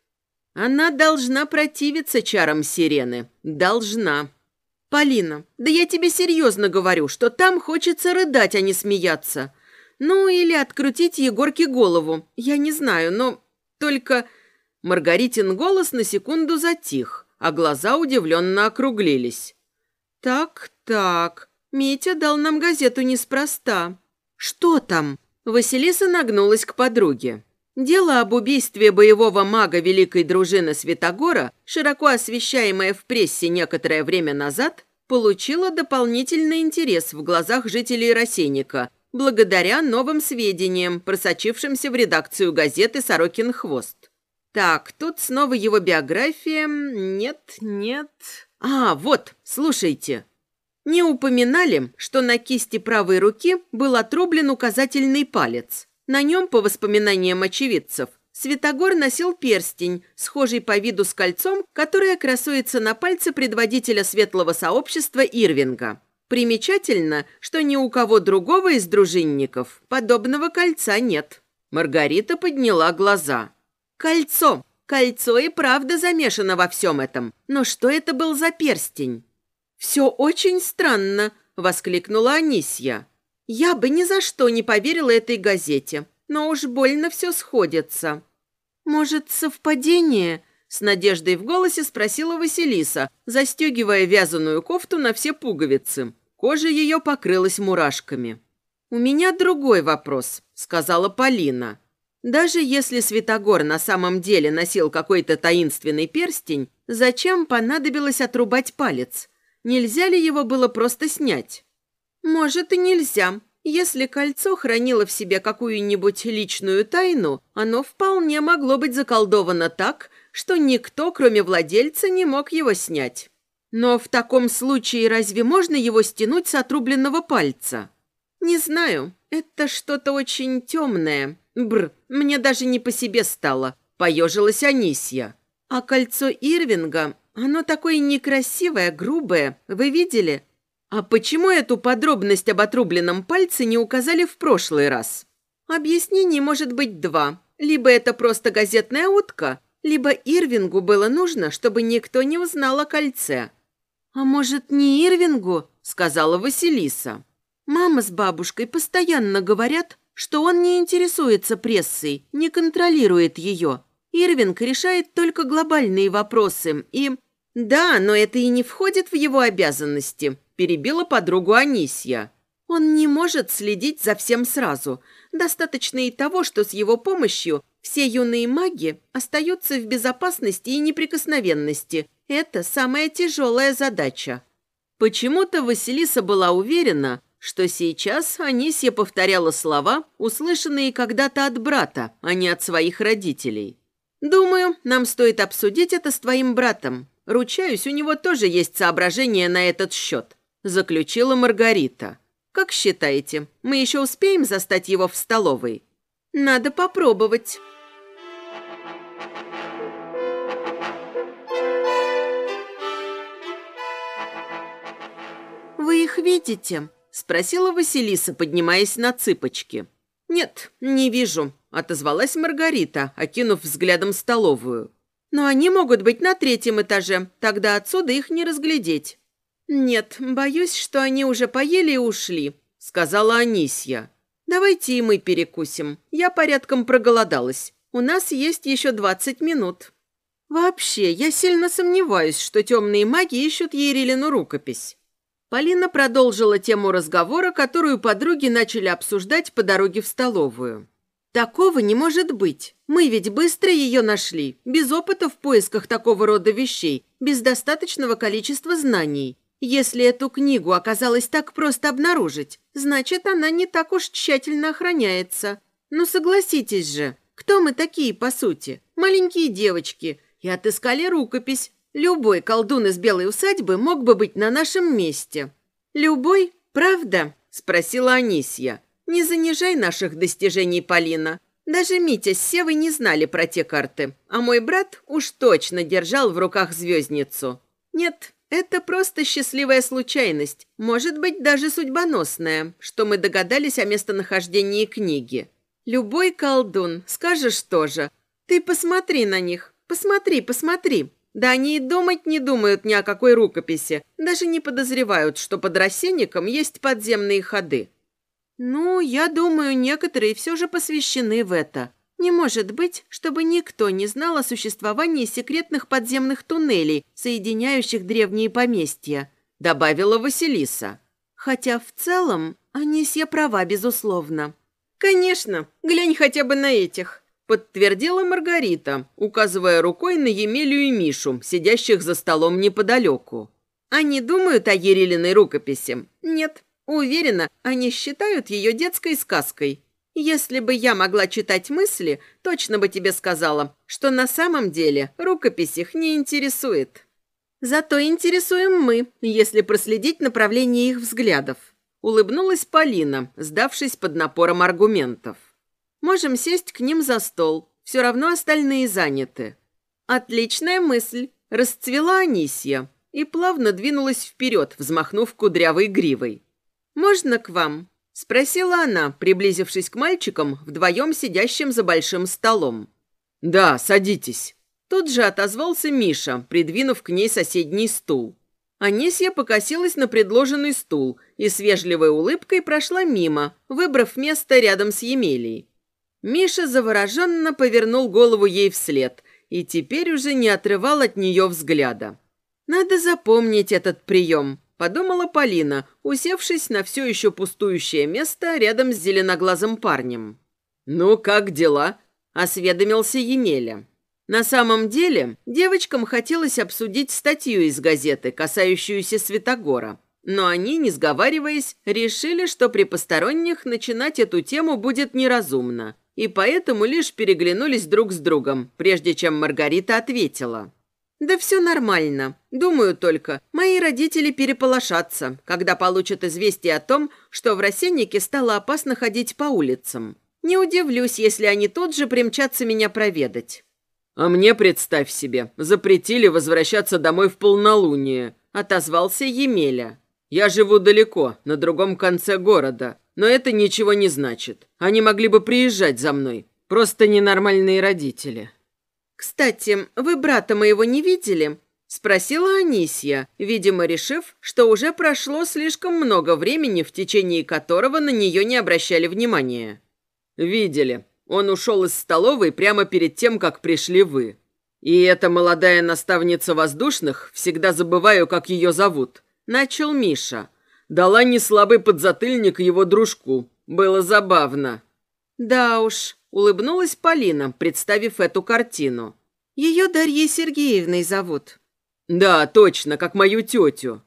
Она должна противиться чарам сирены. Должна. «Полина, да я тебе серьезно говорю, что там хочется рыдать, а не смеяться. Ну, или открутить Егорке голову. Я не знаю, но только... Маргаритин голос на секунду затих, а глаза удивленно округлились. «Так, так, Митя дал нам газету неспроста. Что там?» Василиса нагнулась к подруге. Дело об убийстве боевого мага Великой Дружины Святогора, широко освещаемое в прессе некоторое время назад, получило дополнительный интерес в глазах жителей Росенника – благодаря новым сведениям, просочившимся в редакцию газеты «Сорокин хвост». Так, тут снова его биография. Нет, нет. А, вот, слушайте. Не упоминали, что на кисти правой руки был отрублен указательный палец. На нем, по воспоминаниям очевидцев, Святогор носил перстень, схожий по виду с кольцом, которое красуется на пальце предводителя светлого сообщества Ирвинга. Примечательно, что ни у кого другого из дружинников подобного кольца нет. Маргарита подняла глаза. «Кольцо! Кольцо и правда замешано во всем этом. Но что это был за перстень?» «Все очень странно», — воскликнула Анисья. «Я бы ни за что не поверила этой газете, но уж больно все сходится». «Может, совпадение?» — с надеждой в голосе спросила Василиса, застегивая вязаную кофту на все пуговицы. Кожа ее покрылась мурашками. «У меня другой вопрос», — сказала Полина. «Даже если Святогор на самом деле носил какой-то таинственный перстень, зачем понадобилось отрубать палец? Нельзя ли его было просто снять? Может и нельзя. Если кольцо хранило в себе какую-нибудь личную тайну, оно вполне могло быть заколдовано так, что никто, кроме владельца, не мог его снять. Но в таком случае разве можно его стянуть с отрубленного пальца? Не знаю, это что-то очень темное. Бр, мне даже не по себе стало. Поежилась Анисья. А кольцо Ирвинга оно такое некрасивое, грубое. Вы видели? А почему эту подробность об отрубленном пальце не указали в прошлый раз? Объяснений может быть два. Либо это просто газетная утка, либо Ирвингу было нужно, чтобы никто не узнал о кольце. «А может, не Ирвингу?» – сказала Василиса. «Мама с бабушкой постоянно говорят, что он не интересуется прессой, не контролирует ее. Ирвинг решает только глобальные вопросы и «Да, но это и не входит в его обязанности», – перебила подругу Анисья. «Он не может следить за всем сразу. Достаточно и того, что с его помощью все юные маги остаются в безопасности и неприкосновенности. Это самая тяжелая задача». Почему-то Василиса была уверена, что сейчас Анисья повторяла слова, услышанные когда-то от брата, а не от своих родителей. «Думаю, нам стоит обсудить это с твоим братом. Ручаюсь, у него тоже есть соображения на этот счет», – заключила Маргарита. «Как считаете, мы еще успеем застать его в столовой?» «Надо попробовать». «Вы их видите?» – спросила Василиса, поднимаясь на цыпочки. «Нет, не вижу», – отозвалась Маргарита, окинув взглядом столовую. Но они могут быть на третьем этаже, тогда отсюда их не разглядеть». «Нет, боюсь, что они уже поели и ушли», — сказала Анисья. «Давайте и мы перекусим. Я порядком проголодалась. У нас есть еще двадцать минут». «Вообще, я сильно сомневаюсь, что темные маги ищут Ерилину рукопись». Полина продолжила тему разговора, которую подруги начали обсуждать по дороге в столовую. «Такого не может быть. Мы ведь быстро ее нашли, без опыта в поисках такого рода вещей, без достаточного количества знаний. Если эту книгу оказалось так просто обнаружить, значит, она не так уж тщательно охраняется. Ну, согласитесь же, кто мы такие, по сути? Маленькие девочки. И отыскали рукопись. Любой колдун из белой усадьбы мог бы быть на нашем месте. Любой, правда? Спросила Анисья. Не занижай наших достижений, Полина. Даже Митя с Севой не знали про те карты, а мой брат уж точно держал в руках звездницу. Нет, это просто счастливая случайность, может быть, даже судьбоносная, что мы догадались о местонахождении книги. Любой колдун, скажешь тоже. Ты посмотри на них, посмотри, посмотри. Да они и думать не думают ни о какой рукописи, даже не подозревают, что под рассенником есть подземные ходы. «Ну, я думаю, некоторые все же посвящены в это. Не может быть, чтобы никто не знал о существовании секретных подземных туннелей, соединяющих древние поместья», — добавила Василиса. «Хотя в целом Анисья права, безусловно». «Конечно, глянь хотя бы на этих», — подтвердила Маргарита, указывая рукой на Емелю и Мишу, сидящих за столом неподалеку. «Они думают о Ерилиной рукописи? Нет, Уверена, они считают ее детской сказкой. Если бы я могла читать мысли, точно бы тебе сказала, что на самом деле рукопись их не интересует. Зато интересуем мы, если проследить направление их взглядов. Улыбнулась Полина, сдавшись под напором аргументов. Можем сесть к ним за стол. Все равно остальные заняты. Отличная мысль. Расцвела Анисья и плавно двинулась вперед, взмахнув кудрявой гривой. «Можно к вам?» – спросила она, приблизившись к мальчикам, вдвоем сидящим за большим столом. «Да, садитесь». Тут же отозвался Миша, придвинув к ней соседний стул. Анисья покосилась на предложенный стул и с вежливой улыбкой прошла мимо, выбрав место рядом с Емелией. Миша завороженно повернул голову ей вслед и теперь уже не отрывал от нее взгляда. «Надо запомнить этот прием», – подумала Полина, усевшись на все еще пустующее место рядом с зеленоглазым парнем. «Ну, как дела?» – осведомился Емеля. На самом деле, девочкам хотелось обсудить статью из газеты, касающуюся Святогора. Но они, не сговариваясь, решили, что при посторонних начинать эту тему будет неразумно и поэтому лишь переглянулись друг с другом, прежде чем Маргарита ответила. «Да все нормально. Думаю только, мои родители переполошатся, когда получат известие о том, что в рассеннике стало опасно ходить по улицам. Не удивлюсь, если они тут же примчатся меня проведать». «А мне, представь себе, запретили возвращаться домой в полнолуние», — отозвался Емеля. «Я живу далеко, на другом конце города, но это ничего не значит. Они могли бы приезжать за мной. Просто ненормальные родители. «Кстати, вы брата моего не видели?» Спросила Анисья, видимо, решив, что уже прошло слишком много времени, в течение которого на нее не обращали внимания. «Видели. Он ушел из столовой прямо перед тем, как пришли вы. И эта молодая наставница воздушных, всегда забываю, как ее зовут, начал Миша – Дала неслабый подзатыльник его дружку. Было забавно. Да уж, улыбнулась Полина, представив эту картину. Ее Дарьей Сергеевной зовут. Да, точно, как мою тетю.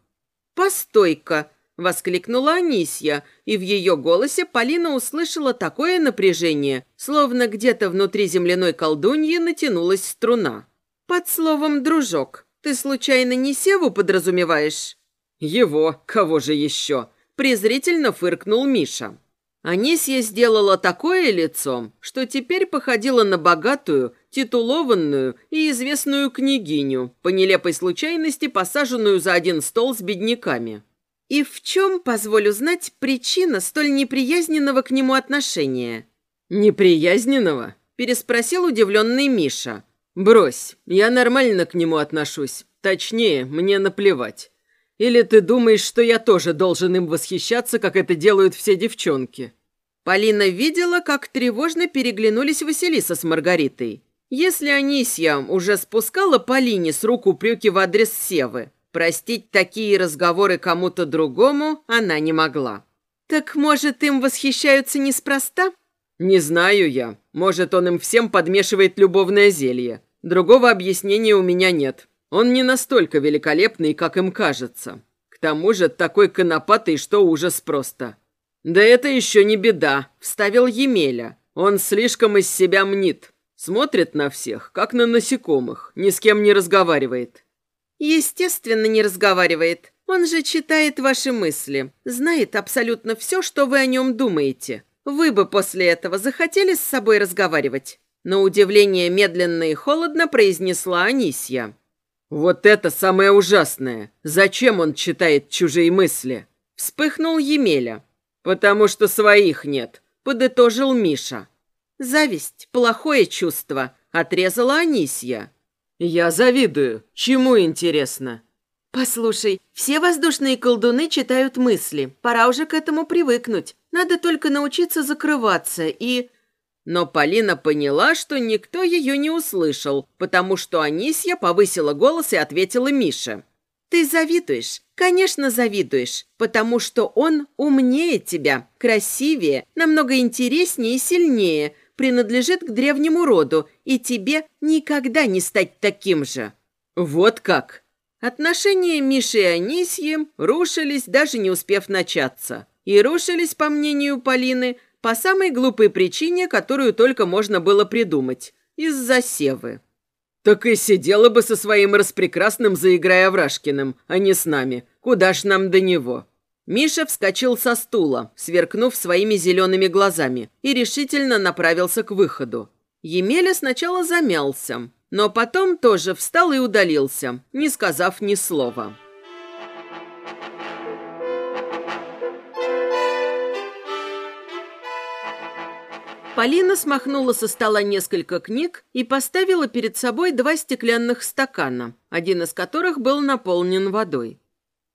Постой-ка, воскликнула Анисья, и в ее голосе Полина услышала такое напряжение, словно где-то внутри земляной колдуньи натянулась струна. Под словом «дружок» ты случайно не Севу подразумеваешь? «Его, кого же еще?» – презрительно фыркнул Миша. Анисья сделала такое лицо, что теперь походила на богатую, титулованную и известную княгиню, по нелепой случайности посаженную за один стол с бедняками. И в чем, позволю знать, причина столь неприязненного к нему отношения? «Неприязненного?» – переспросил удивленный Миша. «Брось, я нормально к нему отношусь. Точнее, мне наплевать. Или ты думаешь, что я тоже должен им восхищаться, как это делают все девчонки?» Полина видела, как тревожно переглянулись Василиса с Маргаритой. Если Анисья уже спускала Полине с рук упреки в адрес Севы, простить такие разговоры кому-то другому она не могла. «Так, может, им восхищаются неспроста?» «Не знаю я. Может, он им всем подмешивает любовное зелье. Другого объяснения у меня нет. Он не настолько великолепный, как им кажется. К тому же такой конопатый, что ужас просто. «Да это еще не беда», — вставил Емеля. «Он слишком из себя мнит. Смотрит на всех, как на насекомых, ни с кем не разговаривает». «Естественно, не разговаривает. Он же читает ваши мысли, знает абсолютно все, что вы о нем думаете. Вы бы после этого захотели с собой разговаривать?» На удивление медленно и холодно произнесла Анисья. «Вот это самое ужасное! Зачем он читает чужие мысли?» Вспыхнул Емеля. «Потому что своих нет», — подытожил Миша. «Зависть — плохое чувство», — отрезала Анисья. «Я завидую. Чему интересно?» «Послушай, все воздушные колдуны читают мысли. Пора уже к этому привыкнуть. Надо только научиться закрываться и...» Но Полина поняла, что никто ее не услышал, потому что Анисья повысила голос и ответила Мише. «Ты завидуешь? Конечно, завидуешь, потому что он умнее тебя, красивее, намного интереснее и сильнее, принадлежит к древнему роду, и тебе никогда не стать таким же». «Вот как!» Отношения Миши и Анисьи рушились, даже не успев начаться. И рушились, по мнению Полины, по самой глупой причине, которую только можно было придумать – из-за севы. Так и сидела бы со своим распрекрасным заиграя Аврашкиным, а не с нами. Куда ж нам до него?» Миша вскочил со стула, сверкнув своими зелеными глазами, и решительно направился к выходу. Емеля сначала замялся, но потом тоже встал и удалился, не сказав ни слова. Полина смахнула со стола несколько книг и поставила перед собой два стеклянных стакана, один из которых был наполнен водой.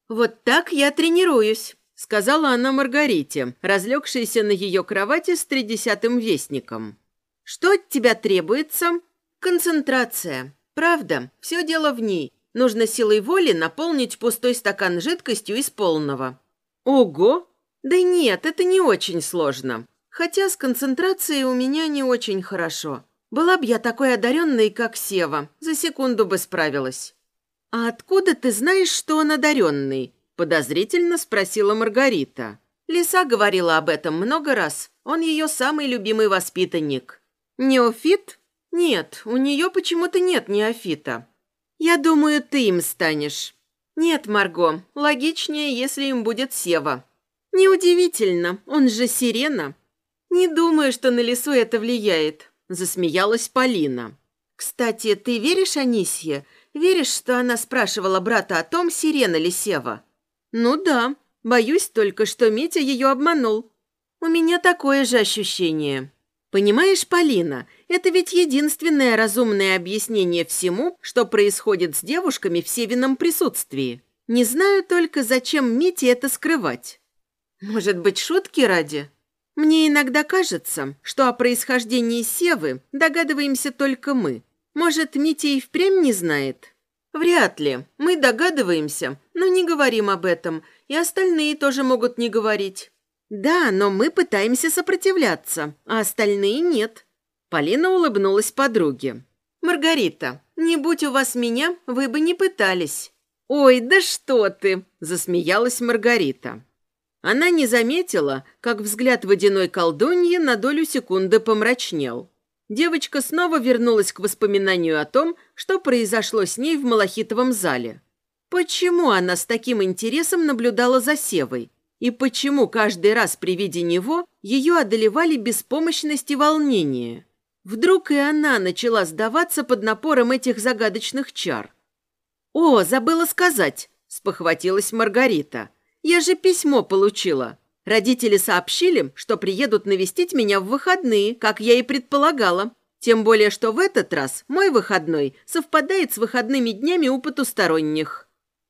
«Вот так я тренируюсь», — сказала она Маргарите, разлегшейся на ее кровати с тридесятым вестником. «Что от тебя требуется?» «Концентрация. Правда, все дело в ней. Нужно силой воли наполнить пустой стакан жидкостью из полного». «Ого!» «Да нет, это не очень сложно. Хотя с концентрацией у меня не очень хорошо. Была бы я такой одаренной, как Сева, за секунду бы справилась». «А откуда ты знаешь, что он одаренный?» – подозрительно спросила Маргарита. Лиса говорила об этом много раз. Он ее самый любимый воспитанник. «Неофит?» «Нет, у нее почему-то нет неофита». «Я думаю, ты им станешь». «Нет, Марго, логичнее, если им будет Сева». «Неудивительно, он же сирена». «Не думаю, что на лесу это влияет», – засмеялась Полина. «Кстати, ты веришь Анисье? Веришь, что она спрашивала брата о том, сирена ли Сева?» «Ну да. Боюсь только, что Митя ее обманул. У меня такое же ощущение». «Понимаешь, Полина, это ведь единственное разумное объяснение всему, что происходит с девушками в Севином присутствии. Не знаю только, зачем Мите это скрывать». «Может быть, шутки ради?» Мне иногда кажется, что о происхождении Севы догадываемся только мы. Может, Митя и впрямь не знает? Вряд ли. Мы догадываемся, но не говорим об этом, и остальные тоже могут не говорить. Да, но мы пытаемся сопротивляться, а остальные нет. Полина улыбнулась подруге. «Маргарита, не будь у вас меня, вы бы не пытались». «Ой, да что ты!» – засмеялась Маргарита. Она не заметила, как взгляд водяной колдуньи на долю секунды помрачнел. Девочка снова вернулась к воспоминанию о том, что произошло с ней в Малахитовом зале. Почему она с таким интересом наблюдала за Севой? И почему каждый раз при виде него ее одолевали беспомощность и волнение? Вдруг и она начала сдаваться под напором этих загадочных чар. «О, забыла сказать!» – спохватилась Маргарита – я же письмо получила. Родители сообщили, что приедут навестить меня в выходные, как я и предполагала. Тем более, что в этот раз мой выходной совпадает с выходными днями у потусторонних.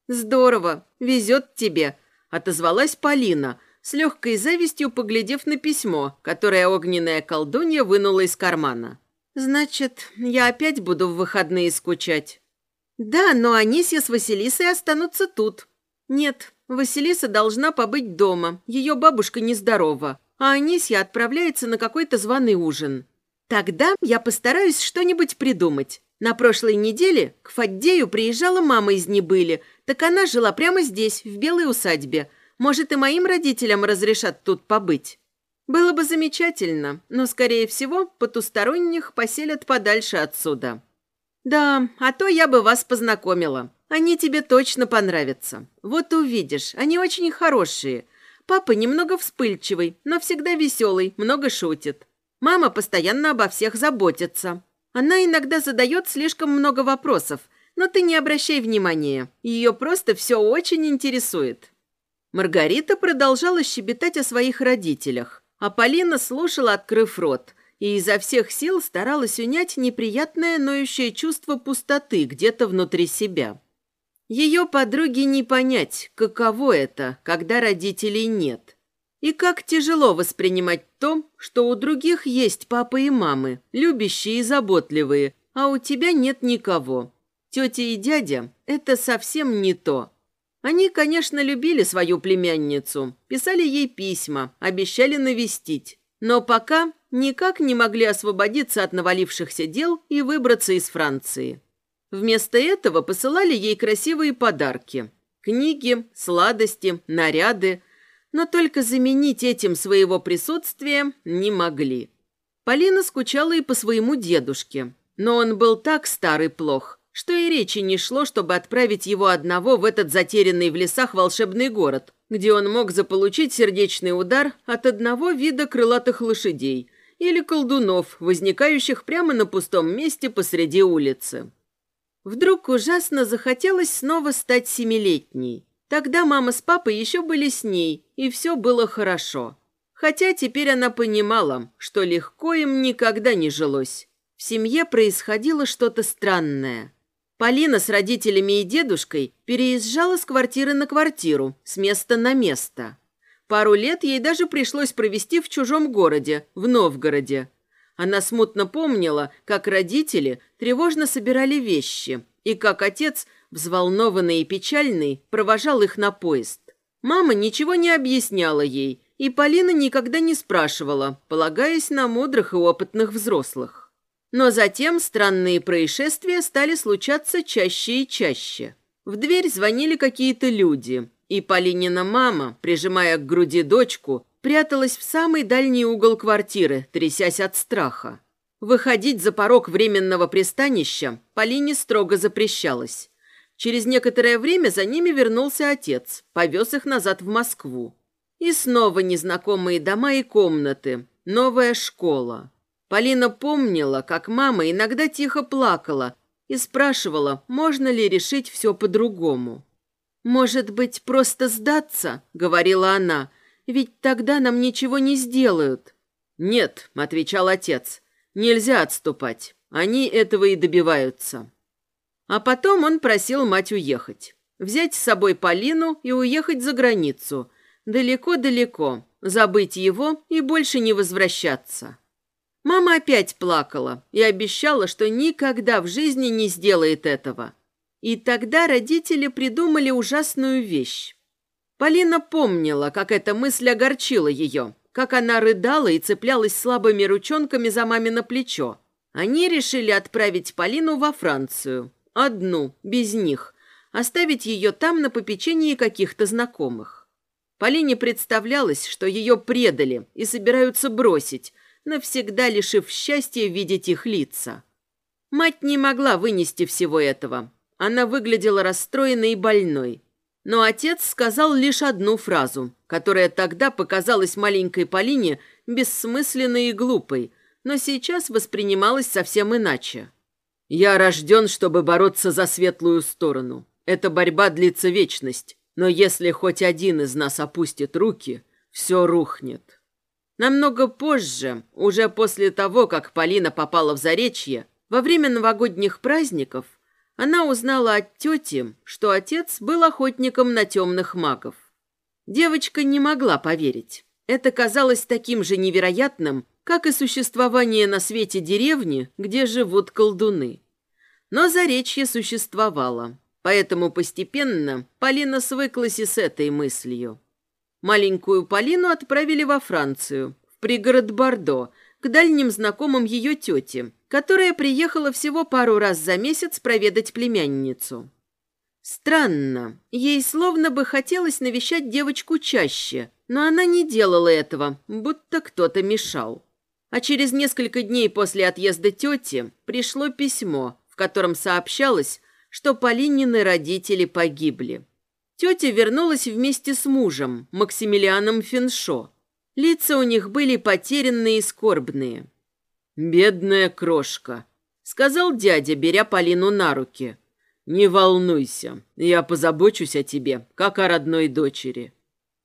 «Здорово, везет тебе», – отозвалась Полина, с легкой завистью поглядев на письмо, которое огненная колдунья вынула из кармана. «Значит, я опять буду в выходные скучать». «Да, но Анисья с Василисой останутся тут». «Нет, Василиса должна побыть дома, ее бабушка нездорова, а Анисья отправляется на какой-то званый ужин. Тогда я постараюсь что-нибудь придумать. На прошлой неделе к Фаддею приезжала мама из Небыли, так она жила прямо здесь, в белой усадьбе. Может, и моим родителям разрешат тут побыть. Было бы замечательно, но, скорее всего, потусторонних поселят подальше отсюда. Да, а то я бы вас познакомила. Они тебе точно понравятся. Вот увидишь, они очень хорошие. Папа немного вспыльчивый, но всегда веселый, много шутит. Мама постоянно обо всех заботится. Она иногда задает слишком много вопросов, но ты не обращай внимания. Ее просто все очень интересует». Маргарита продолжала щебетать о своих родителях, а Полина слушала, открыв рот, и изо всех сил старалась унять неприятное ноющее чувство пустоты где-то внутри себя. Ее подруге не понять, каково это, когда родителей нет. И как тяжело воспринимать то, что у других есть папа и мамы, любящие и заботливые, а у тебя нет никого. Тетя и дядя – это совсем не то. Они, конечно, любили свою племянницу, писали ей письма, обещали навестить. Но пока никак не могли освободиться от навалившихся дел и выбраться из Франции. Вместо этого посылали ей красивые подарки. Книги, сладости, наряды. Но только заменить этим своего присутствия не могли. Полина скучала и по своему дедушке. Но он был так старый плох, что и речи не шло, чтобы отправить его одного в этот затерянный в лесах волшебный город, где он мог заполучить сердечный удар от одного вида крылатых лошадей или колдунов, возникающих прямо на пустом месте посреди улицы. Вдруг ужасно захотелось снова стать семилетней. Тогда мама с папой еще были с ней, и все было хорошо. Хотя теперь она понимала, что легко им никогда не жилось. В семье происходило что-то странное. Полина с родителями и дедушкой переезжала с квартиры на квартиру, с места на место. Пару лет ей даже пришлось провести в чужом городе, в Новгороде. Она смутно помнила, как родители тревожно собирали вещи, и как отец, взволнованный и печальный, провожал их на поезд. Мама ничего не объясняла ей, и Полина никогда не спрашивала, полагаясь на мудрых и опытных взрослых. Но затем странные происшествия стали случаться чаще и чаще. В дверь звонили какие-то люди, и Полинина мама, прижимая к груди дочку, пряталась в самый дальний угол квартиры, трясясь от страха. Выходить за порог временного пристанища Полине строго запрещалось. Через некоторое время за ними вернулся отец, повез их назад в Москву. И снова незнакомые дома и комнаты, новая школа. Полина помнила, как мама иногда тихо плакала и спрашивала, можно ли решить все по-другому. «Может быть, просто сдаться?» – говорила она. «Ведь тогда нам ничего не сделают». «Нет», – отвечал отец, – «нельзя отступать. Они этого и добиваются». А потом он просил мать уехать. Взять с собой Полину и уехать за границу. Далеко-далеко. Забыть его и больше не возвращаться. Мама опять плакала и обещала, что никогда в жизни не сделает этого. И тогда родители придумали ужасную вещь. Полина помнила, как эта мысль огорчила ее, как она рыдала и цеплялась слабыми ручонками за мамино плечо. Они решили отправить Полину во Францию. Одну, без них. Оставить ее там на попечении каких-то знакомых. Полине представлялось, что ее предали и собираются бросить, навсегда лишив счастья видеть их лица. Мать не могла вынести всего этого. Она выглядела расстроенной и больной. Но отец сказал лишь одну фразу, которая тогда показалась маленькой Полине бессмысленной и глупой, но сейчас воспринималась совсем иначе. «Я рожден, чтобы бороться за светлую сторону. Эта борьба длится вечность, но если хоть один из нас опустит руки, все рухнет». Намного позже, уже после того, как Полина попала в Заречье, во время новогодних праздников, она узнала от тети, что отец был охотником на темных магов. Девочка не могла поверить. Это казалось таким же невероятным, как и существование на свете деревни, где живут колдуны. Но Заречье существовало, поэтому постепенно Полина свыклась и с этой мыслью. Маленькую Полину отправили во Францию, в пригород Бордо, к дальним знакомым ее тете, которая приехала всего пару раз за месяц проведать племянницу. Странно, ей словно бы хотелось навещать девочку чаще, но она не делала этого, будто кто-то мешал. А через несколько дней после отъезда тети пришло письмо, в котором сообщалось, что Полинины родители погибли. Тетя вернулась вместе с мужем, Максимилианом Финшо. Лица у них были потерянные и скорбные. «Бедная крошка», — сказал дядя, беря Полину на руки. «Не волнуйся, я позабочусь о тебе, как о родной дочери».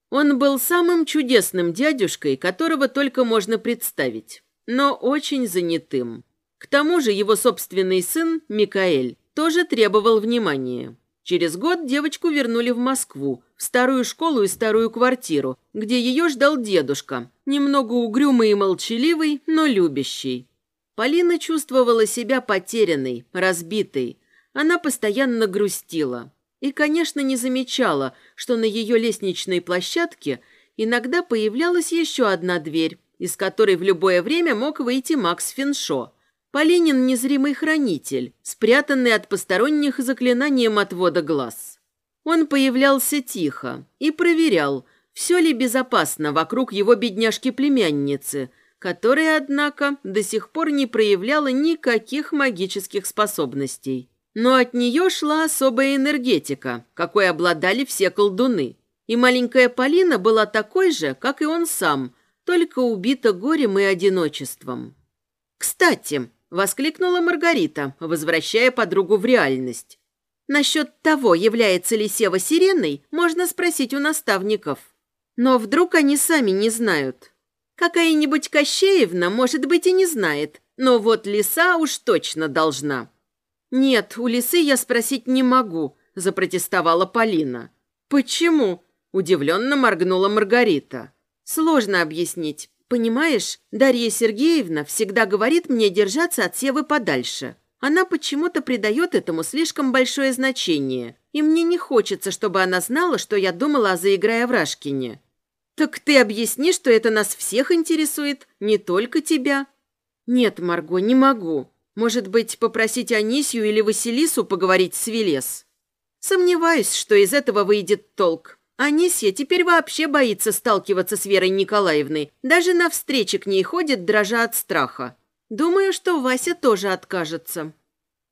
Он был самым чудесным дядюшкой, которого только можно представить, но очень занятым. К тому же его собственный сын, Микаэль, тоже требовал внимания. Через год девочку вернули в Москву, в старую школу и старую квартиру, где ее ждал дедушка, немного угрюмый и молчаливый, но любящий. Полина чувствовала себя потерянной, разбитой. Она постоянно грустила. И, конечно, не замечала, что на ее лестничной площадке иногда появлялась еще одна дверь, из которой в любое время мог выйти Макс Финшо – Полинин – незримый хранитель, спрятанный от посторонних заклинанием отвода глаз. Он появлялся тихо и проверял, все ли безопасно вокруг его бедняжки-племянницы, которая, однако, до сих пор не проявляла никаких магических способностей. Но от нее шла особая энергетика, какой обладали все колдуны. И маленькая Полина была такой же, как и он сам, только убита горем и одиночеством. «Кстати», — воскликнула Маргарита, возвращая подругу в реальность. «Насчет того, является ли Сева сиреной, можно спросить у наставников. Но вдруг они сами не знают. Какая-нибудь Кощеевна, может быть, и не знает, но вот лиса уж точно должна». «Нет, у лисы я спросить не могу», – запротестовала Полина. «Почему?» – удивленно моргнула Маргарита. «Сложно объяснить. Понимаешь, Дарья Сергеевна всегда говорит мне держаться от Севы подальше. Она почему-то придает этому слишком большое значение, и мне не хочется, чтобы она знала, что я думала о заиграя в Рашкине». «Так ты объясни, что это нас всех интересует, не только тебя». «Нет, Марго, не могу. Может быть, попросить Анисью или Василису поговорить с Велес? Сомневаюсь, что из этого выйдет толк. Анисья теперь вообще боится сталкиваться с Верой Николаевной. Даже на встречи к ней ходит, дрожа от страха. Думаю, что Вася тоже откажется.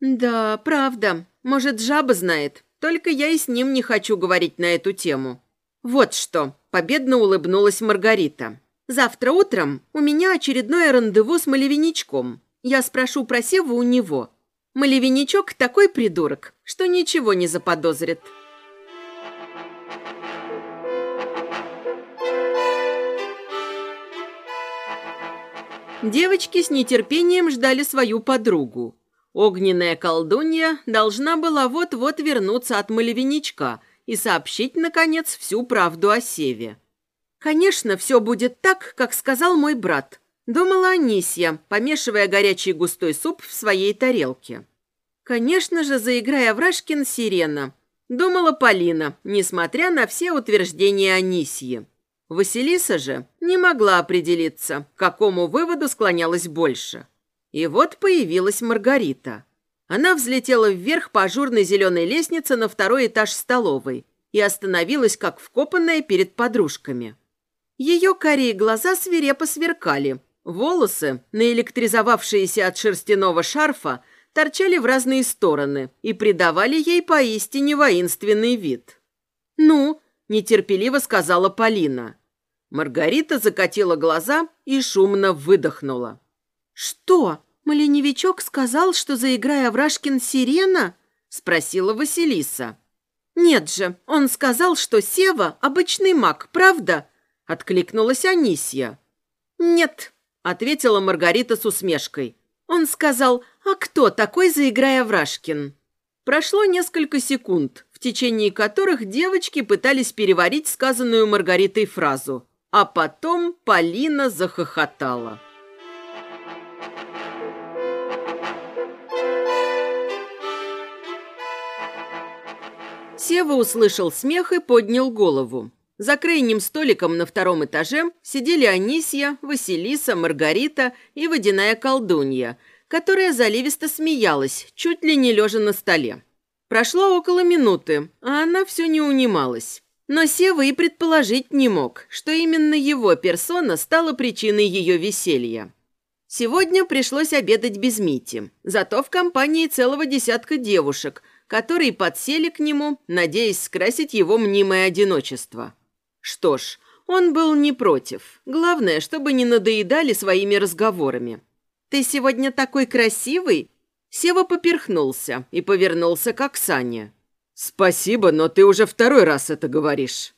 Да, правда. Может, жаба знает. Только я и с ним не хочу говорить на эту тему. Вот что. Победно улыбнулась Маргарита. Завтра утром у меня очередное рандеву с малевиничком. Я спрошу про Севу у него. Малевиничок такой придурок, что ничего не заподозрит. Девочки с нетерпением ждали свою подругу. Огненная колдунья должна была вот-вот вернуться от малевиничка и сообщить, наконец, всю правду о Севе. Конечно, все будет так, как сказал мой брат, Думала Анисья, помешивая горячий густой суп в своей тарелке. Конечно же, заиграя Врашкин сирена. Думала Полина, несмотря на все утверждения Анисьи. Василиса же не могла определиться, к какому выводу склонялась больше. И вот появилась Маргарита. Она взлетела вверх по ажурной зеленой лестнице на второй этаж столовой и остановилась, как вкопанная перед подружками. Ее карие глаза свирепо сверкали, Волосы, наэлектризовавшиеся от шерстяного шарфа, торчали в разные стороны и придавали ей поистине воинственный вид. «Ну?» – нетерпеливо сказала Полина. Маргарита закатила глаза и шумно выдохнула. «Что? Маленевичок сказал, что заиграя Врашкин сирена?» – спросила Василиса. «Нет же, он сказал, что Сева – обычный маг, правда?» – откликнулась Анисья. «Нет, – ответила Маргарита с усмешкой. Он сказал «А кто такой, заиграя Врашкин?» Прошло несколько секунд, в течение которых девочки пытались переварить сказанную Маргаритой фразу. А потом Полина захохотала. Сева услышал смех и поднял голову. За крайним столиком на втором этаже сидели Анисья, Василиса, Маргарита и водяная колдунья, которая заливисто смеялась, чуть ли не лежа на столе. Прошло около минуты, а она все не унималась. Но Сева и предположить не мог, что именно его персона стала причиной ее веселья. Сегодня пришлось обедать без Мити, зато в компании целого десятка девушек, которые подсели к нему, надеясь скрасить его мнимое одиночество. Что ж, он был не против. Главное, чтобы не надоедали своими разговорами. «Ты сегодня такой красивый!» Сева поперхнулся и повернулся к Оксане. «Спасибо, но ты уже второй раз это говоришь».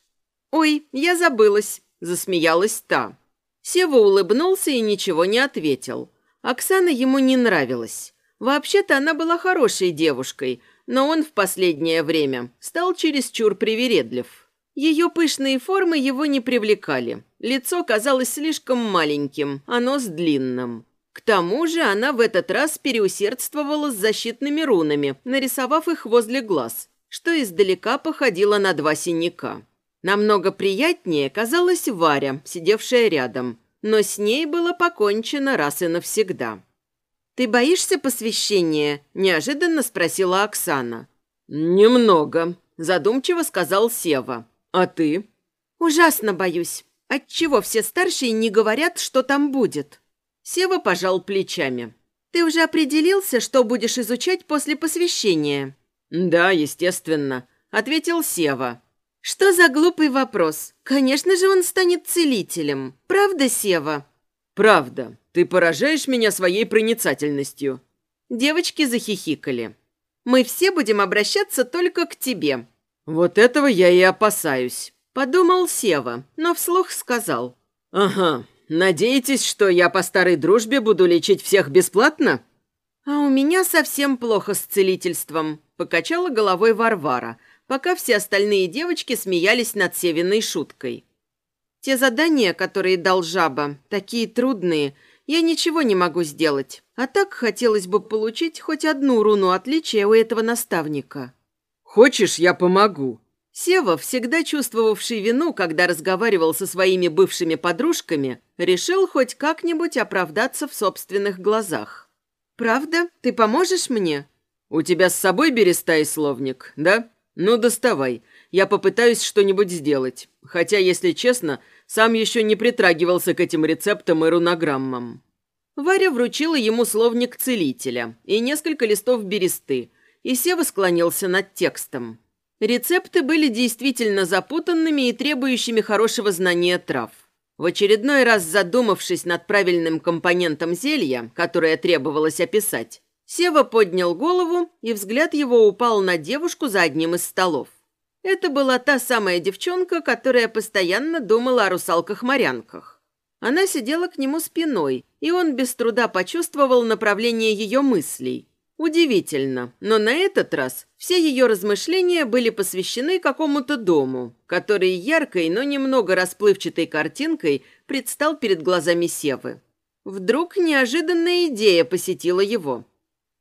«Ой, я забылась», – засмеялась та. Сева улыбнулся и ничего не ответил. Оксана ему не нравилась. Вообще-то она была хорошей девушкой, но он в последнее время стал чересчур привередлив. Ее пышные формы его не привлекали. Лицо казалось слишком маленьким, а нос длинным. К тому же она в этот раз переусердствовала с защитными рунами, нарисовав их возле глаз, что издалека походило на два синяка. Намного приятнее казалась Варя, сидевшая рядом, но с ней было покончено раз и навсегда. «Ты боишься посвящения?» – неожиданно спросила Оксана. «Немного», – задумчиво сказал Сева. «А ты?» «Ужасно боюсь. Отчего все старшие не говорят, что там будет?» Сева пожал плечами. «Ты уже определился, что будешь изучать после посвящения?» «Да, естественно», — ответил Сева. «Что за глупый вопрос? Конечно же, он станет целителем. Правда, Сева?» «Правда. Ты поражаешь меня своей проницательностью». Девочки захихикали. «Мы все будем обращаться только к тебе». «Вот этого я и опасаюсь», — подумал Сева, но вслух сказал. «Ага, надеетесь, что я по старой дружбе буду лечить всех бесплатно?» «А у меня совсем плохо с целительством», — покачала головой Варвара, пока все остальные девочки смеялись над Севиной шуткой. «Те задания, которые дал жаба, такие трудные, я ничего не могу сделать. А так хотелось бы получить хоть одну руну отличия у этого наставника». «Хочешь, я помогу?» Сева, всегда чувствовавший вину, когда разговаривал со своими бывшими подружками, решил хоть как-нибудь оправдаться в собственных глазах. «Правда? Ты поможешь мне?» «У тебя с собой береста и словник, да? Ну, доставай. Я попытаюсь что-нибудь сделать. Хотя, если честно, сам еще не притрагивался к этим рецептам и рунограммам». Варя вручила ему словник целителя и несколько листов бересты, и Сева склонился над текстом. Рецепты были действительно запутанными и требующими хорошего знания трав. В очередной раз задумавшись над правильным компонентом зелья, которое требовалось описать, Сева поднял голову, и взгляд его упал на девушку за одним из столов. Это была та самая девчонка, которая постоянно думала о русалках-морянках. Она сидела к нему спиной, и он без труда почувствовал направление ее мыслей. Удивительно, но на этот раз все ее размышления были посвящены какому-то дому, который яркой, но немного расплывчатой картинкой предстал перед глазами Севы. Вдруг неожиданная идея посетила его.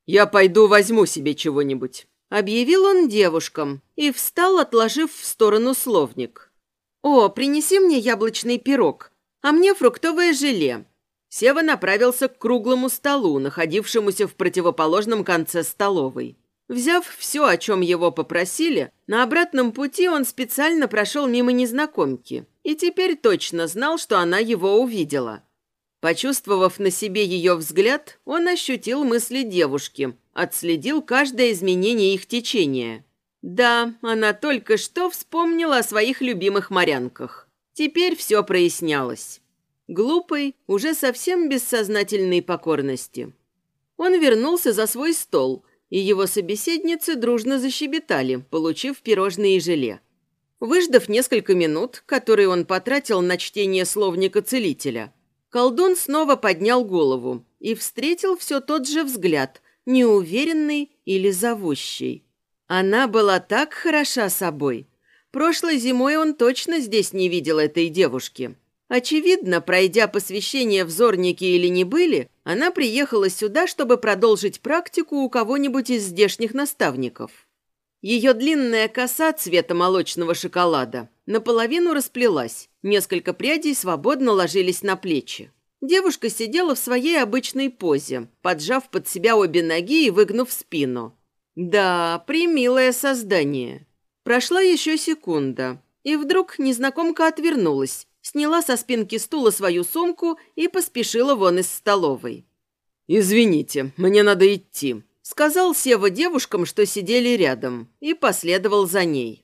«Я пойду возьму себе чего-нибудь», — объявил он девушкам и встал, отложив в сторону словник. «О, принеси мне яблочный пирог, а мне фруктовое желе». Сева направился к круглому столу, находившемуся в противоположном конце столовой. Взяв все, о чем его попросили, на обратном пути он специально прошел мимо незнакомки и теперь точно знал, что она его увидела. Почувствовав на себе ее взгляд, он ощутил мысли девушки, отследил каждое изменение их течения. Да, она только что вспомнила о своих любимых морянках. Теперь все прояснялось. Глупой, уже совсем бессознательной покорности. Он вернулся за свой стол, и его собеседницы дружно защебетали, получив пирожные и желе. Выждав несколько минут, которые он потратил на чтение словника целителя, колдун снова поднял голову и встретил все тот же взгляд, неуверенный или зовущий. Она была так хороша собой. Прошлой зимой он точно здесь не видел этой девушки. Очевидно, пройдя посвящение в Зорники или не были, она приехала сюда, чтобы продолжить практику у кого-нибудь из здешних наставников. Ее длинная коса цвета молочного шоколада наполовину расплелась, несколько прядей свободно ложились на плечи. Девушка сидела в своей обычной позе, поджав под себя обе ноги и выгнув спину. Да, примилое создание. Прошла еще секунда, и вдруг незнакомка отвернулась, сняла со спинки стула свою сумку и поспешила вон из столовой. «Извините, мне надо идти», — сказал Сева девушкам, что сидели рядом, и последовал за ней.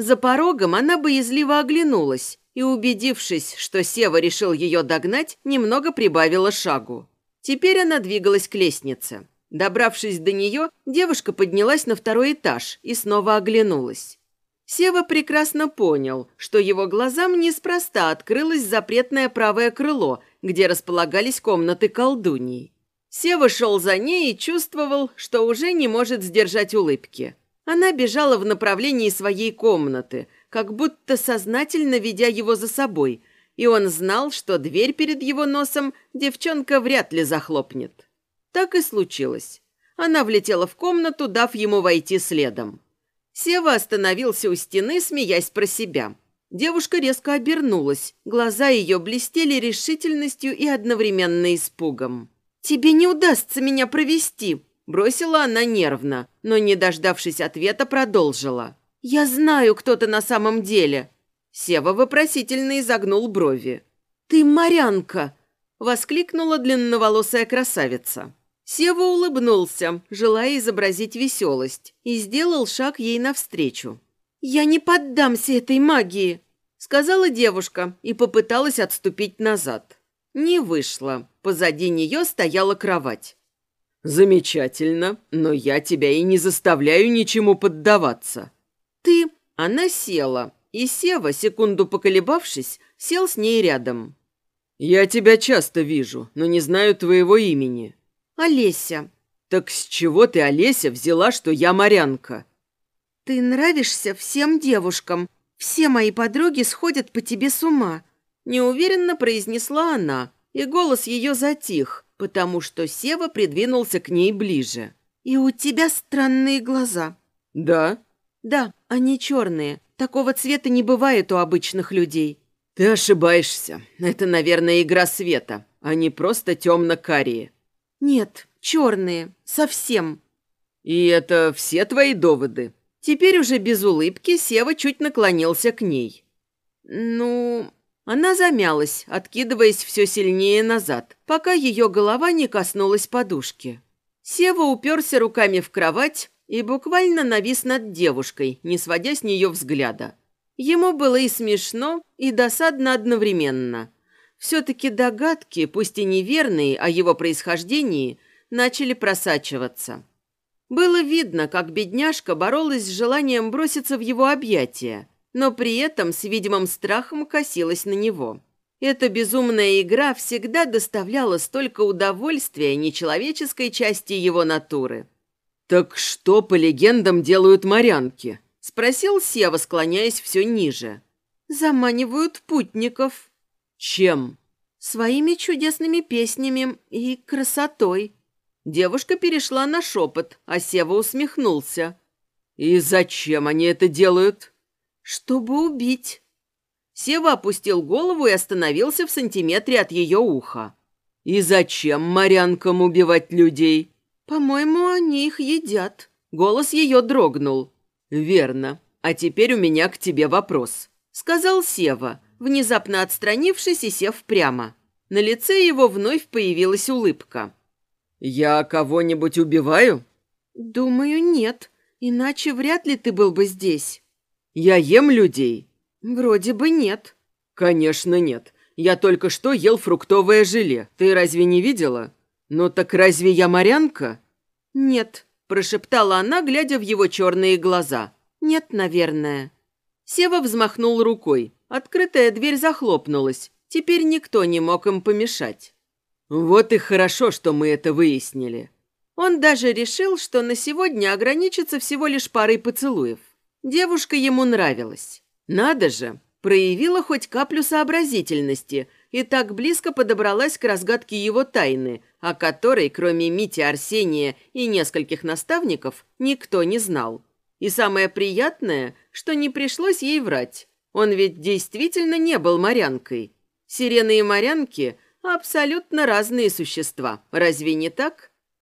За порогом она боязливо оглянулась и, убедившись, что Сева решил ее догнать, немного прибавила шагу. Теперь она двигалась к лестнице. Добравшись до нее, девушка поднялась на второй этаж и снова оглянулась. Сева прекрасно понял, что его глазам неспроста открылось запретное правое крыло, где располагались комнаты колдуньи. Сева шел за ней и чувствовал, что уже не может сдержать улыбки. Она бежала в направлении своей комнаты, как будто сознательно ведя его за собой, и он знал, что дверь перед его носом девчонка вряд ли захлопнет. Так и случилось. Она влетела в комнату, дав ему войти следом. Сева остановился у стены, смеясь про себя. Девушка резко обернулась. Глаза ее блестели решительностью и одновременно испугом. «Тебе не удастся меня провести!» Бросила она нервно, но, не дождавшись ответа, продолжила. «Я знаю, кто ты на самом деле!» Сева вопросительно изогнул брови. «Ты морянка!» – воскликнула длинноволосая красавица. Сева улыбнулся, желая изобразить веселость, и сделал шаг ей навстречу. «Я не поддамся этой магии!» – сказала девушка и попыталась отступить назад. Не вышло. Позади нее стояла кровать. «Замечательно, но я тебя и не заставляю ничему поддаваться». «Ты...» Она села, и Сева, секунду поколебавшись, сел с ней рядом. «Я тебя часто вижу, но не знаю твоего имени». «Олеся». «Так с чего ты, Олеся, взяла, что я морянка?» «Ты нравишься всем девушкам. Все мои подруги сходят по тебе с ума», – неуверенно произнесла она, и голос ее затих, потому что Сева придвинулся к ней ближе. «И у тебя странные глаза». «Да?» «Да, они черные. Такого цвета не бывает у обычных людей». «Ты ошибаешься. Это, наверное, игра света, а не просто темно-карие». «Нет, черные. Совсем». «И это все твои доводы?» Теперь уже без улыбки Сева чуть наклонился к ней. «Ну...» Она замялась, откидываясь все сильнее назад, пока ее голова не коснулась подушки. Сева уперся руками в кровать и буквально навис над девушкой, не сводя с нее взгляда. Ему было и смешно, и досадно одновременно. Все-таки догадки, пусть и неверные, о его происхождении, начали просачиваться. Было видно, как бедняжка боролась с желанием броситься в его объятия, но при этом с видимым страхом косилась на него. Эта безумная игра всегда доставляла столько удовольствия нечеловеческой части его натуры. «Так что, по легендам, делают морянки?» – спросил Сева, склоняясь все ниже. «Заманивают путников». Чем? Своими чудесными песнями и красотой. Девушка перешла на шепот, а Сева усмехнулся. И зачем они это делают? Чтобы убить. Сева опустил голову и остановился в сантиметре от ее уха. И зачем морянкам убивать людей? По-моему, они их едят. Голос ее дрогнул. Верно. А теперь у меня к тебе вопрос. Сказал Сева, внезапно отстранившись и сев прямо. На лице его вновь появилась улыбка. «Я кого-нибудь убиваю?» «Думаю, нет. Иначе вряд ли ты был бы здесь». «Я ем людей?» «Вроде бы нет». «Конечно нет. Я только что ел фруктовое желе. Ты разве не видела? Ну так разве я морянка?» «Нет», – прошептала она, глядя в его черные глаза. «Нет, наверное». Сева взмахнул рукой. Открытая дверь захлопнулась. Теперь никто не мог им помешать. «Вот и хорошо, что мы это выяснили». Он даже решил, что на сегодня ограничится всего лишь парой поцелуев. Девушка ему нравилась. Надо же, проявила хоть каплю сообразительности и так близко подобралась к разгадке его тайны, о которой, кроме Мити Арсения и нескольких наставников, никто не знал. И самое приятное, что не пришлось ей врать. Он ведь действительно не был морянкой. Сирены и морянки – абсолютно разные существа, разве не так?